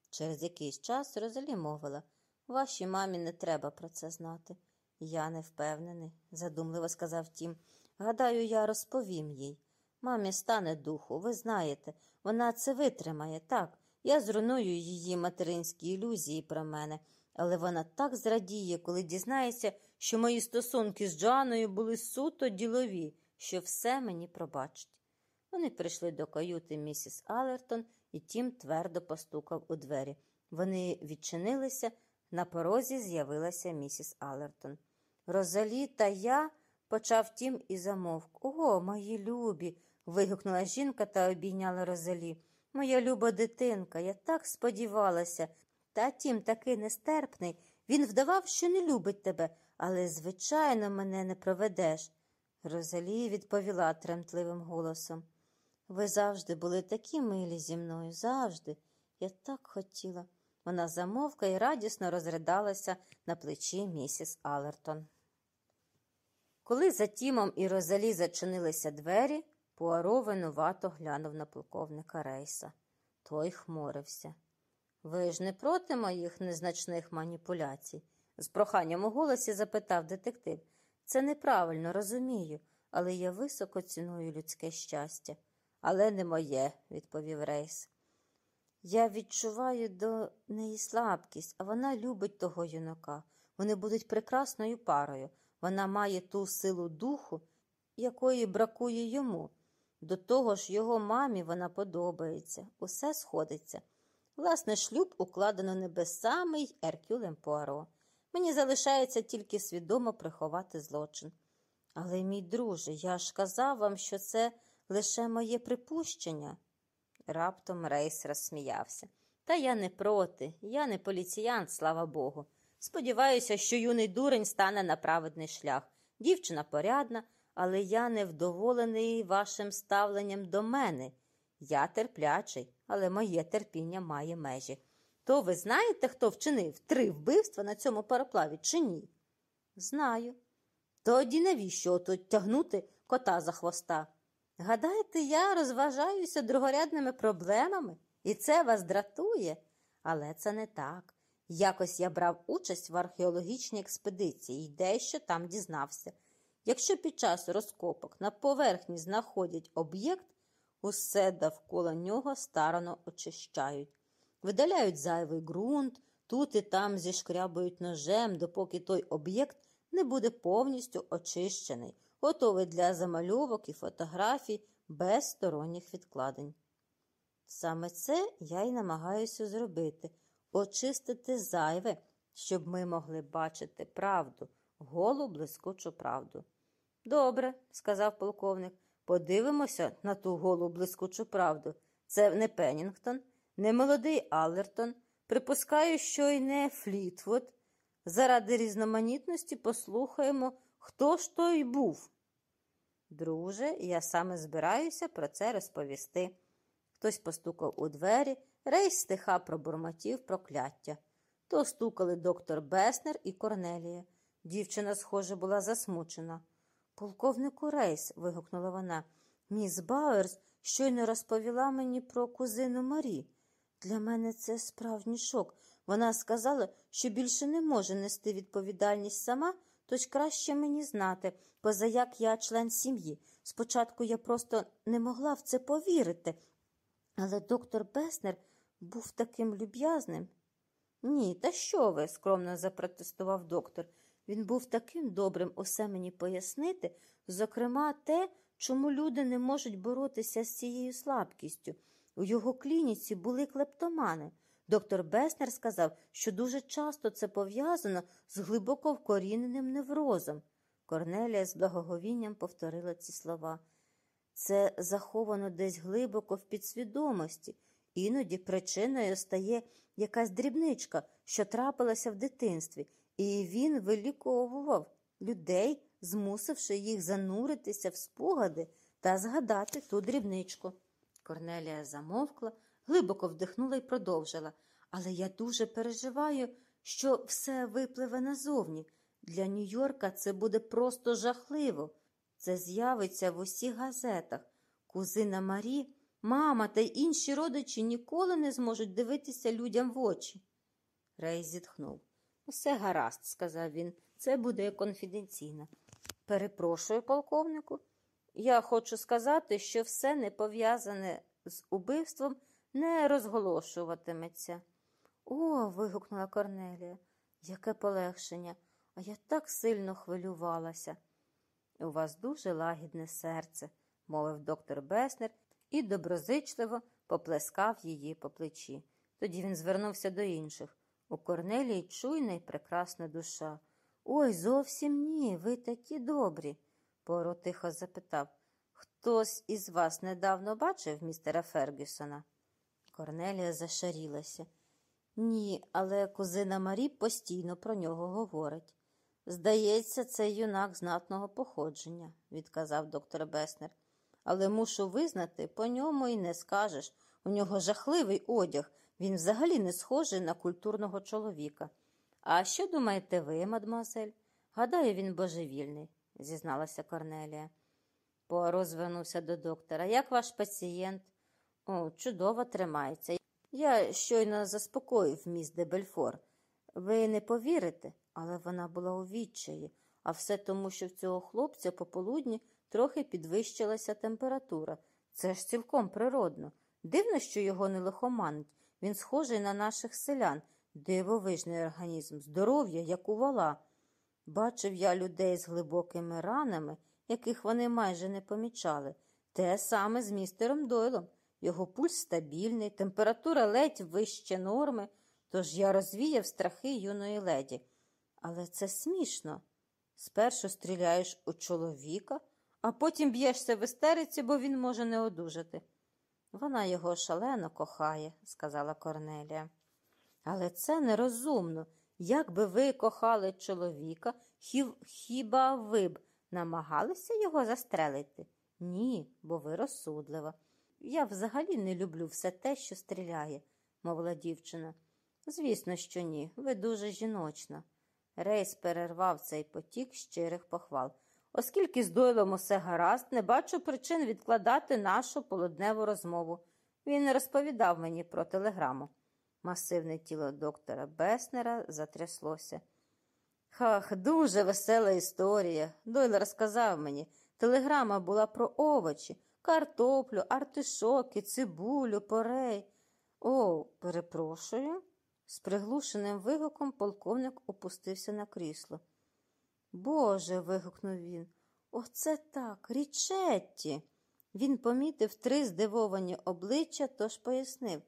Через якийсь час Розалі мовила Вашій мамі не треба про це знати. Я не впевнений, задумливо сказав Тім. Гадаю, я розповім їй. Мамі стане духу, ви знаєте, вона це витримає, так. Я зруйную її материнські ілюзії про мене, але вона так зрадіє, коли дізнається, що мої стосунки з Джоанною були суто ділові, що все мені пробачить. Вони прийшли до каюти місіс Алертон, і Тім твердо постукав у двері. Вони відчинилися, на порозі з'явилася місіс Алертон. Розалі та я, почав Тім і замовк. О, мої любі. вигукнула жінка та обійняла Розалі. Моя люба дитинка, я так сподівалася. Та Тім такий нестерпний. Він вдавав, що не любить тебе, але, звичайно, мене не проведеш. Розалі відповіла тремтливим голосом. Ви завжди були такі милі зі мною, завжди. Я так хотіла. Вона замовка і радісно розридалася на плечі місіс Алертон. Коли за Тімом і Розалі зачинилися двері, Пуаро винувато глянув на полковника Рейса. Той хмурився. Ви ж не проти моїх незначних маніпуляцій? з проханням у голосі запитав детектив. Це неправильно, розумію, але я високо ціную людське щастя. Але не моє, відповів Рейс. Я відчуваю до неї слабкість, а вона любить того юнака. Вони будуть прекрасною парою. Вона має ту силу духу, якої бракує йому. До того ж, його мамі вона подобається, усе сходиться. Власне, шлюб укладено небесами й Еркюлем Пуаро. Мені залишається тільки свідомо приховати злочин. Але, мій друже, я ж казав вам, що це лише моє припущення. Раптом Рейс розсміявся. Та я не проти, я не поліціянт, слава Богу. Сподіваюся, що юний дурень стане на праведний шлях. Дівчина порядна, але я невдоволений вашим ставленням до мене. Я терплячий, але моє терпіння має межі. То ви знаєте, хто вчинив три вбивства на цьому пароплаві, чи ні? Знаю. Тоді навіщо тут тягнути кота за хвоста? Гадаєте, я розважаюся другорядними проблемами, і це вас дратує? Але це не так. Якось я брав участь в археологічній експедиції і дещо там дізнався. Якщо під час розкопок на поверхні знаходять об'єкт, усе довкола нього старано очищають. Видаляють зайвий ґрунт, тут і там зішкрябують ножем, допоки той об'єкт не буде повністю очищений, готовий для замальовок і фотографій без сторонніх відкладень. Саме це я й намагаюся зробити очистити зайве, щоб ми могли бачити правду, голу блискучу правду. Добре, сказав полковник, подивимося на ту голу блискучу правду. Це не Пеннінгтон, не молодий Аллертон, припускаю, що й не Флітвуд. Заради різноманітності послухаємо, хто ж той був. Друже, я саме збираюся про це розповісти. Хтось постукав у двері, рейс стиха пробурмотів прокляття. То стукали доктор Беснер і Корнелія. Дівчина, схоже, була засмучена. Полковнику Рейс, вигукнула вона, міс Бауерс щойно розповіла мені про кузину Марі. Для мене це справжній шок. Вона сказала, що більше не може нести відповідальність сама, тож краще мені знати, поза як я член сім'ї. Спочатку я просто не могла в це повірити. Але доктор Беснер був таким люб'язним. Ні, та що ви? скромно запротестував доктор. Він був таким добрим усе мені пояснити, зокрема, те, чому люди не можуть боротися з цією слабкістю. У його клініці були клептомани. Доктор Беснер сказав, що дуже часто це пов'язано з глибоко вкоріненим неврозом. Корнелія з благоговінням повторила ці слова. Це заховано десь глибоко в підсвідомості, іноді причиною стає якась дрібничка, що трапилася в дитинстві, і він виліковував людей, змусивши їх зануритися в спогади та згадати ту дрібничку. Корнелія замовкла, глибоко вдихнула і продовжила. Але я дуже переживаю, що все випливе назовні. Для Нью-Йорка це буде просто жахливо. Це з'явиться в усіх газетах. Кузина Марі, мама та інші родичі ніколи не зможуть дивитися людям в очі. Рей зітхнув. Усе гаразд, сказав він, це буде конфіденційно. Перепрошую, полковнику. Я хочу сказати, що все не пов'язане з убивством не розголошуватиметься. О, вигукнула Корнелія, яке полегшення, а я так сильно хвилювалася. У вас дуже лагідне серце, мовив доктор Беснер і доброзичливо поплескав її по плечі. Тоді він звернувся до інших. У Корнелії чуйна й прекрасна душа. Ой, зовсім ні, ви такі добрі, Поро тихо запитав. Хтось із вас недавно бачив містера Фергюсона? Корнелія зашарілася. Ні, але кузина Марі постійно про нього говорить. Здається, це юнак знатного походження, відказав доктор Беснер. Але мушу визнати, по ньому і не скажеш. У нього жахливий одяг, він взагалі не схожий на культурного чоловіка. А що думаєте ви, мадмуазель? Гадаю, він божевільний, зізналася Корнелія. Пуаро звернувся до доктора. Як ваш пацієнт? О, чудово тримається. Я щойно заспокоїв міс де Бельфор. Ви не повірите, але вона була у відчаї, а все тому, що в цього хлопця пополудні трохи підвищилася температура. Це ж цілком природно. Дивно, що його не лихоманить. Він схожий на наших селян, дивовижний організм, здоров'я, як у вала. Бачив я людей з глибокими ранами, яких вони майже не помічали. Те саме з містером Дойлом. Його пульс стабільний, температура ледь вище норми, тож я розвіяв страхи юної леді. Але це смішно. Спершу стріляєш у чоловіка, а потім б'єшся в істериці, бо він може не одужати. Вона його шалено кохає, сказала Корнелія. Але це нерозумно. Як би ви кохали чоловіка, хіба ви б намагалися його застрелити? Ні, бо ви розсудлива. Я взагалі не люблю все те, що стріляє, мовила дівчина. Звісно, що ні, ви дуже жіночна. Рейс перервав цей потік щирих похвал. Оскільки з дойлом усе гаразд, не бачу причин відкладати нашу полудневу розмову. Він не розповідав мені про телеграму. Масивне тіло доктора Беснера затряслося. Хах, дуже весела історія. Дойл розказав мені. Телеграма була про овочі, картоплю, артишоки, цибулю, порей. О, перепрошую. З приглушеним вигуком полковник опустився на крісло. Боже. вигукнув він. Оце так, річетті. Він помітив три здивовані обличчя, тож пояснив.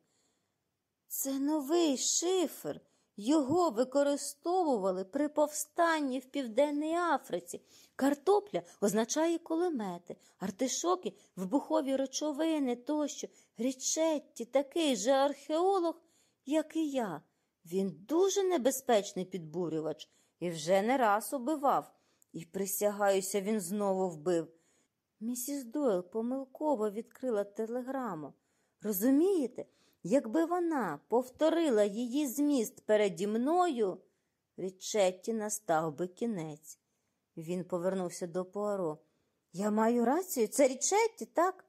Це новий шифр. Його використовували при повстанні в Південній Африці. Картопля означає кулемети, артишоки, вибухові речовини тощо. Річетті такий же археолог, як і я. Він дуже небезпечний підбурювач і вже не раз убивав. І, присягаюся, він знову вбив. Місіс Дойл помилково відкрила телеграму. Розумієте, якби вона повторила її зміст переді мною, Річетті настав би кінець. Він повернувся до Пуаро. Я маю рацію, це Річетті, так?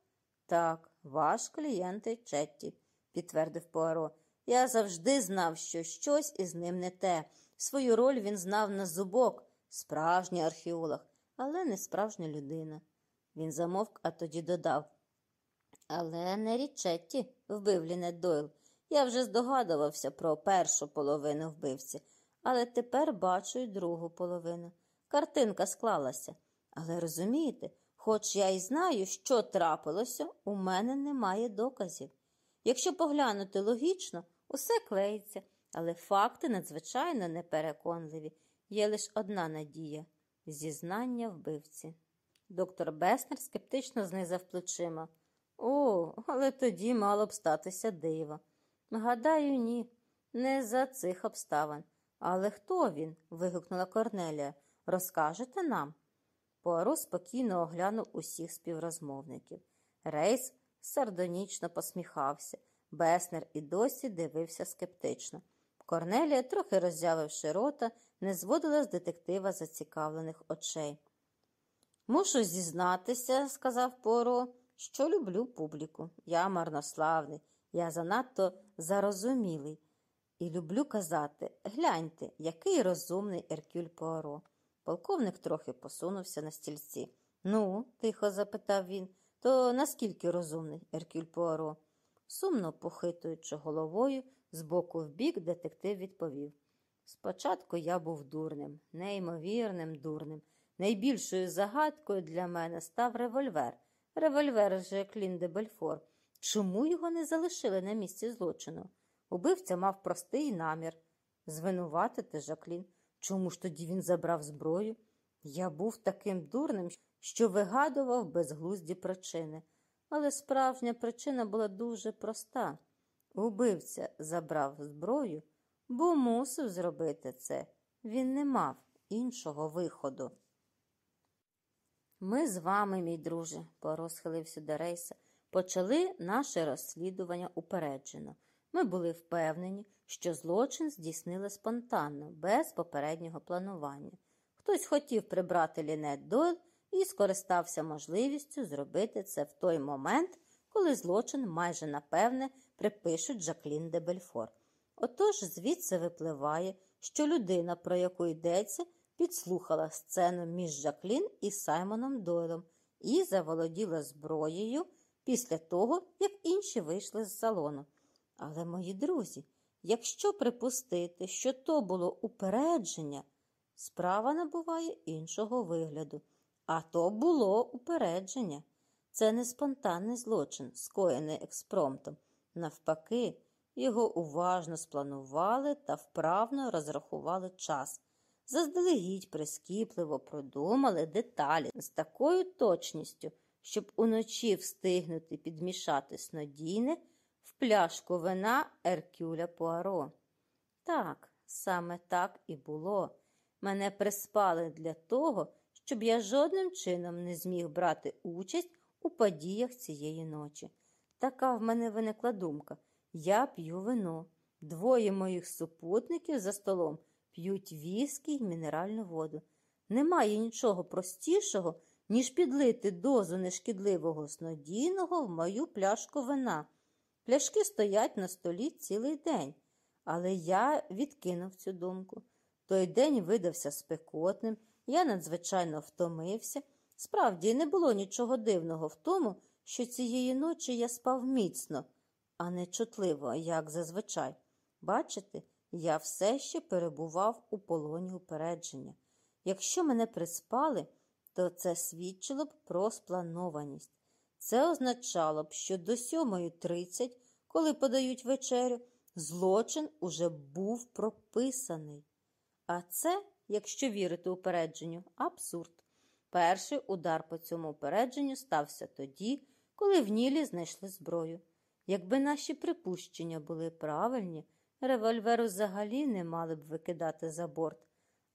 Так, ваш клієнт Річетті, підтвердив Пуаро. Я завжди знав, що щось із ним не те. Свою роль він знав на зубок, справжній археолог, але не справжня людина. Він замовк, а тоді додав. Але не Річетті вбив Лінет Дойл. Я вже здогадувався про першу половину вбивці, але тепер бачу й другу половину. Картинка склалася. Але розумієте, хоч я й знаю, що трапилося, у мене немає доказів. Якщо поглянути логічно, усе клеїться, але факти надзвичайно непереконливі. Є лише одна надія зізнання вбивці. Доктор Беснер скептично знизав плечима. О, але тоді мало б статися диво. Гадаю, ні, не за цих обставин. Але хто він? вигукнула Корнелія. Розкажете нам? Пуаро спокійно оглянув усіх співрозмовників. Рейс сардонічно посміхався. Беснер і досі дивився скептично. Корнелія, трохи роззявивши рота, не зводила з детектива зацікавлених очей. Мушу зізнатися, сказав Поро, що люблю публіку. Я марнославний, я занадто зарозумілий. І люблю казати гляньте, який розумний Еркюль Пуаро. Полковник трохи посунувся на стільці. Ну, тихо запитав він, то наскільки розумний Еркюль Пуаро? Сумно похитуючи головою, з боку в бік детектив відповів. Спочатку я був дурним, неймовірним дурним. Найбільшою загадкою для мене став револьвер. Револьвер Жаклін де Бельфор. Чому його не залишили на місці злочину? Убивця мав простий намір звинуватити Жаклін. Чому ж тоді він забрав зброю? Я був таким дурним, що вигадував безглузді причини. Але справжня причина була дуже проста. Убивця забрав зброю, бо мусив зробити це. Він не мав іншого виходу. Ми з вами, мій друже, порозхилився до рейса, почали наше розслідування упереджено. Ми були впевнені, що злочин здійснили спонтанно, без попереднього планування. Хтось хотів прибрати Лінет Дойл і скористався можливістю зробити це в той момент, коли злочин майже напевне припишуть Жаклін де Бельфор. Отож звідси випливає, що людина, про яку йдеться, підслухала сцену між Жаклін і Саймоном Дойлом і заволоділа зброєю після того, як інші вийшли з салону. Але, мої друзі, якщо припустити, що то було упередження, справа набуває іншого вигляду. А то було упередження. Це не спонтанний злочин, скоєний експромтом. Навпаки, його уважно спланували та вправно розрахували час. Заздалегідь прискіпливо продумали деталі з такою точністю, щоб уночі встигнути підмішати снодійне в пляшку вина Еркюля Пуаро. Так, саме так і було. Мене приспали для того, щоб я жодним чином не зміг брати участь у подіях цієї ночі. Така в мене виникла думка я п'ю вино. Двоє моїх супутників за столом п'ють віскі й мінеральну воду. Немає нічого простішого, ніж підлити дозу нешкідливого снодійного в мою пляшку вина. Пляшки стоять на столі цілий день. Але я відкинув цю думку. Той день видався спекотним, я надзвичайно втомився. Справді, не було нічого дивного в тому, що цієї ночі я спав міцно, а не чутливо, як зазвичай. Бачите, я все ще перебував у полоні упередження. Якщо мене приспали, то це свідчило б про спланованість. Це означало б, що до 7.30, коли подають вечерю, злочин уже був прописаний. А це, якщо вірити упередженню, абсурд. Перший удар по цьому упередженню стався тоді, коли в Нілі знайшли зброю. Якби наші припущення були правильні, револьвер взагалі не мали б викидати за борт.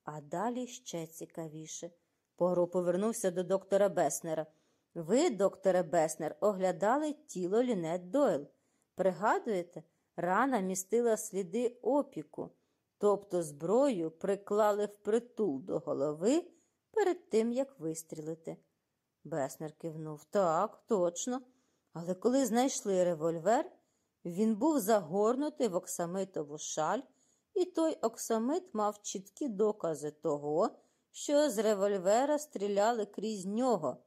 А далі ще цікавіше. Погро повернувся до доктора Беснера. Ви, докторе Беснер, оглядали тіло Лінет Дойл. Пригадуєте, рана містила сліди опіку, тобто зброю приклали впритул до голови перед тим, як вистрілити. Беснер кивнув. Так, точно. Але коли знайшли револьвер, він був загорнутий в оксамитову шаль, і той оксамит мав чіткі докази того, що з револьвера стріляли крізь нього.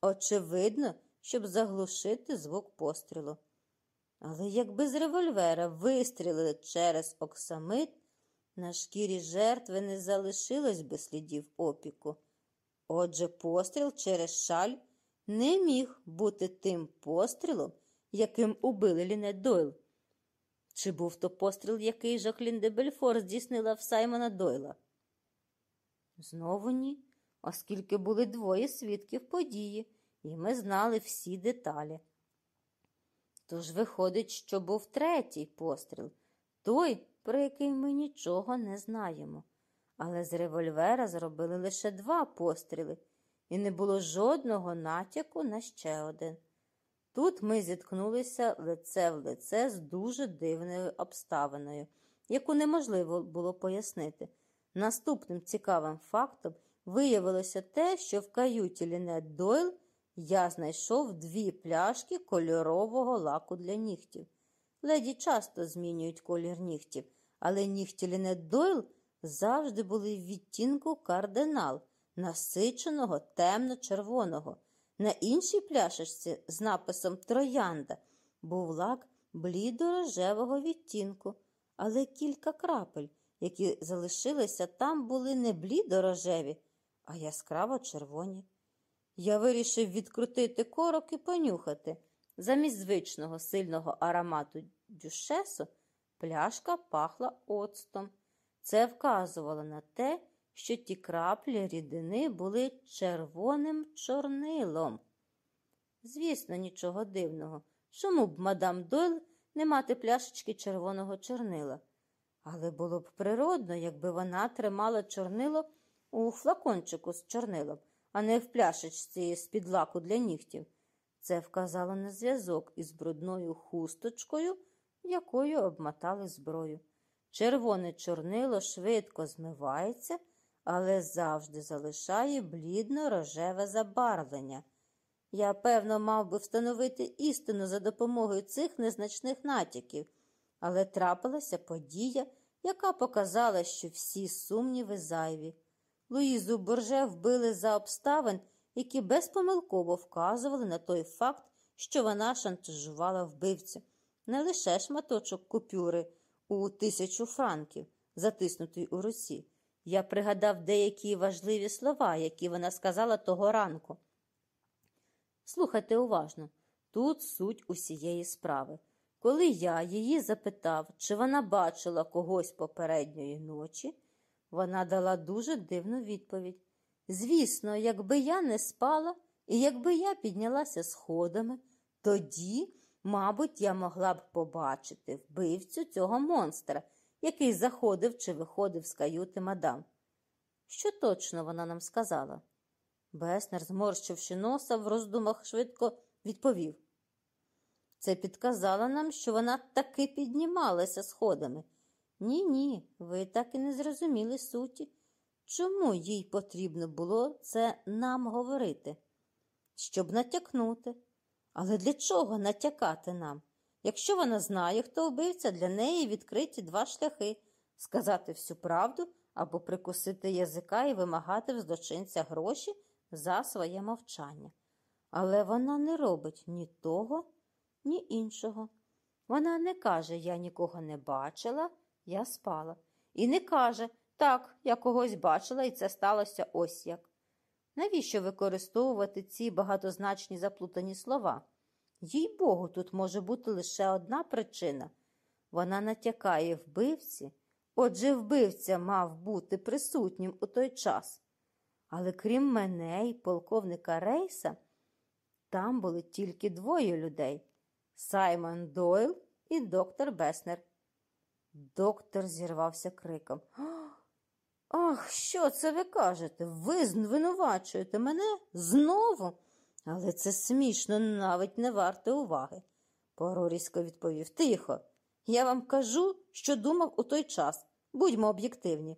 Очевидно, щоб заглушити звук пострілу. Але якби з револьвера вистрілили через оксамит, на шкірі жертви не залишилось би слідів опіку. Отже, постріл через шаль не міг бути тим пострілом, яким убили Лінет Дойл. Чи був то постріл, який Жаклін де Бельфор здійснила в Саймона Дойла? Знову ні, оскільки були двоє свідків події, і ми знали всі деталі. Тож виходить, що був третій постріл, той, про який ми нічого не знаємо. Але з револьвера зробили лише два постріли, і не було жодного натяку на ще один. Тут ми зіткнулися лице в лице з дуже дивною обставиною, яку неможливо було пояснити. Наступним цікавим фактом виявилося те, що в каюті Лінет Дойл я знайшов дві пляшки кольорового лаку для нігтів. Леді часто змінюють колір нігтів, але нігті Лінет Дойл завжди були в відтінку кардинал, насиченого темно-червоного. На іншій пляшечці з написом Троянда був лак блідо-рожевого відтінку, але кілька крапель, які залишилися там, були не блідо-рожеві, а яскраво червоні. Я вирішив відкрутити корок і понюхати. Замість звичного сильного аромату дюшесу пляшка пахла оцтом. Це вказувало на те, що ті краплі рідини були червоним чорнилом. Звісно, нічого дивного. Чому б мадам Дойл не мати пляшечки червоного чорнила? Але було б природно, якби вона тримала чорнило у флакончику з чорнилом, а не в пляшечці з-під лаку для нігтів. Це вказало на зв'язок із брудною хусточкою, якою обмотали зброю. Червоне чорнило швидко змивається, але завжди залишає блідно-рожеве забарвлення. Я, певно, мав би встановити істину за допомогою цих незначних натяків, але трапилася подія, яка показала, що всі сумніви зайві. Луїзу Борже вбили за обставин, які безпомилково вказували на той факт, що вона шантажувала вбивцю, не лише шматочок купюри у тисячу франків, затиснутий у руці. Я пригадав деякі важливі слова, які вона сказала того ранку. Слухайте уважно, тут суть усієї справи. Коли я її запитав, чи вона бачила когось попередньої ночі, вона дала дуже дивну відповідь. Звісно, якби я не спала і якби я піднялася сходами, тоді, мабуть, я могла б побачити вбивцю цього монстра, який заходив чи виходив з каюти мадам. Що точно вона нам сказала? Беснер, зморщивши носа, в роздумах швидко відповів. Це підказало нам, що вона таки піднімалася сходами. Ні, ні, ви так і не зрозуміли суті. Чому їй потрібно було це нам говорити? Щоб натякнути. Але для чого натякати нам? Якщо вона знає, хто вбивця, для неї відкриті два шляхи сказати всю правду або прикусити язика і вимагати в злочинця гроші за своє мовчання. Але вона не робить ні того, ні іншого. Вона не каже Я нікого не бачила, я спала. І не каже так, я когось бачила, і це сталося ось як. Навіщо використовувати ці багатозначні заплутані слова? Їй Богу, тут може бути лише одна причина вона натякає вбивці, отже, вбивця мав бути присутнім у той час. Але крім мене і полковника Рейса, там були тільки двоє людей Саймон Дойл і доктор Беснер. Доктор зірвався криком. Ах, що це ви кажете? Ви звинувачуєте мене знову? Але це смішно, навіть не варте уваги. Поро різко відповів. Тихо. Я вам кажу, що думав у той час. Будьмо об'єктивні.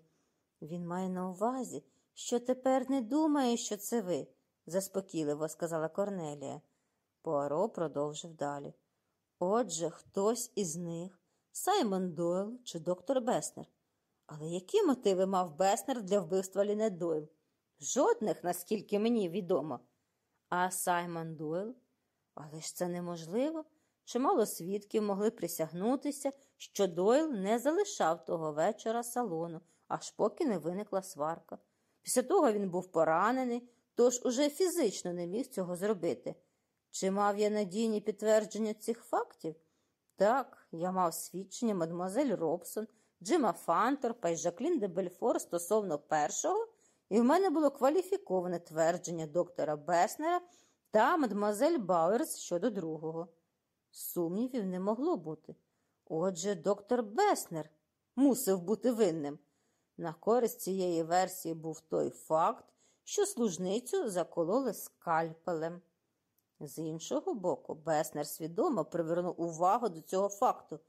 Він має на увазі, що тепер не думає, що це ви, заспокійливо сказала Корнелія. Пуаро продовжив далі. Отже, хтось із них Саймон Дойл чи доктор Беснер. Але які мотиви мав Беснер для вбивства Лінет Дойл? Жодних, наскільки мені відомо. А Саймон Дойл? Але ж це неможливо. Чимало свідків могли присягнутися, що Дойл не залишав того вечора салону, аж поки не виникла сварка. Після того він був поранений, тож уже фізично не міг цього зробити. Чи мав я надійні підтвердження цих фактів? Так, я мав свідчення мадемуазель Робсон, Джима Фанторпа і Жаклін де Бельфор стосовно першого, і в мене було кваліфіковане твердження доктора Беснера та мадемуазель Бауерс щодо другого. Сумнівів не могло бути. Отже, доктор Беснер мусив бути винним. На користь цієї версії був той факт, що служницю закололи скальпелем. З іншого боку, Беснер свідомо привернув увагу до цього факту.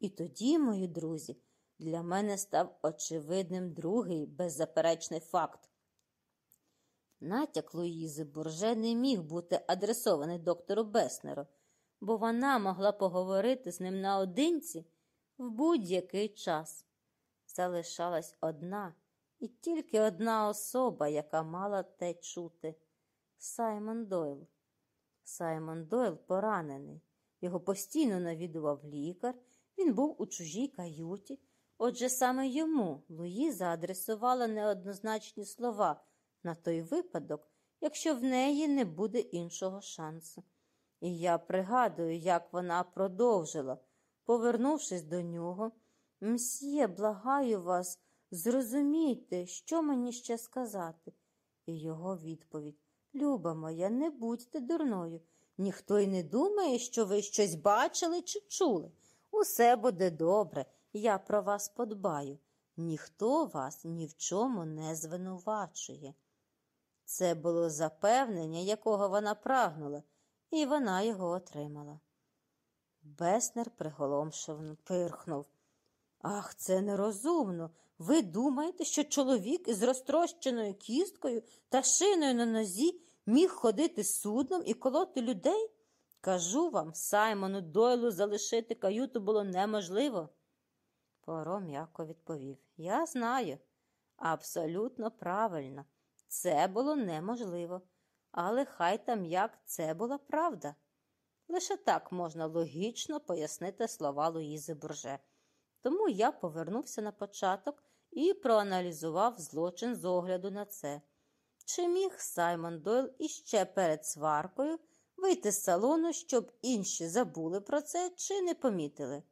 І тоді, мої друзі, для мене став очевидним другий беззаперечний факт. Натяк Луїзи Бурже не міг бути адресований доктору Беснеру, бо вона могла поговорити з ним наодинці в будь-який час. Залишалась одна і тільки одна особа, яка мала те чути Саймон Дойл. Саймон Дойл поранений. Його постійно навідував лікар, він був у чужій каюті. Отже, саме йому Луїза адресувала неоднозначні слова на той випадок, якщо в неї не буде іншого шансу. І я пригадую, як вона продовжила, повернувшись до нього, мсьє, благаю вас, зрозумійте, що мені ще сказати. І його відповідь Люба моя, не будьте дурною. Ніхто й не думає, що ви щось бачили чи чули. Усе буде добре, я про вас подбаю. Ніхто вас ні в чому не звинувачує. Це було запевнення, якого вона прагнула, і вона його отримала. Беснер приголомшено пирхнув. Ах, це нерозумно. Ви думаєте, що чоловік із розтрощеною кісткою та шиною на нозі міг ходити судном і колоти людей? Кажу вам, Саймону Дойлу залишити каюту було неможливо. Поро м'яко відповів Я знаю. Абсолютно правильно. Це було неможливо. Але хай там як це була правда. Лише так можна логічно пояснити слова Луїзи Бурже. Тому я повернувся на початок і проаналізував злочин з огляду на це. Чи міг Саймон Дойл іще перед сваркою вийти з салону, щоб інші забули про це чи не помітили?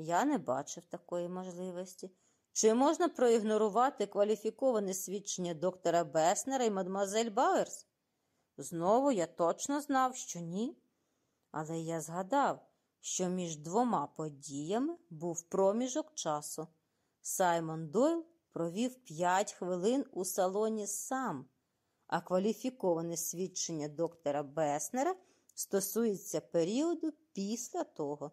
Я не бачив такої можливості. Чи можна проігнорувати кваліфіковане свідчення доктора Беснера і мадемуазель Бауерс? Знову я точно знав, що ні. Але я згадав, що між двома подіями був проміжок часу. Саймон Дойл провів п'ять хвилин у салоні сам, а кваліфіковане свідчення доктора Беснера стосується періоду після того.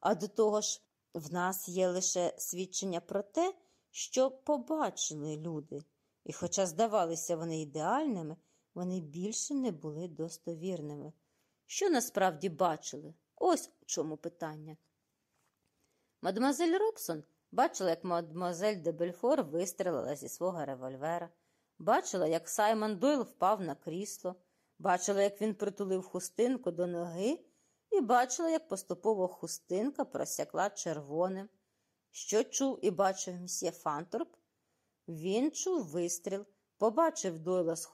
А до того ж, в нас є лише свідчення про те, що побачили люди, і, хоча здавалися вони ідеальними, вони більше не були достовірними. Що насправді бачили? Ось у чому питання. Мадемуазель Робсон бачила, як мадемуазель де Бельфор вистрелила зі свого револьвера, бачила, як Саймон Дойл впав на крісло, бачила, як він притулив хустинку до ноги, і бачила, як поступово хустинка просякла червоним. Що чув і бачив мсьє Фанторп? Він чув вистріл, побачив Дойла з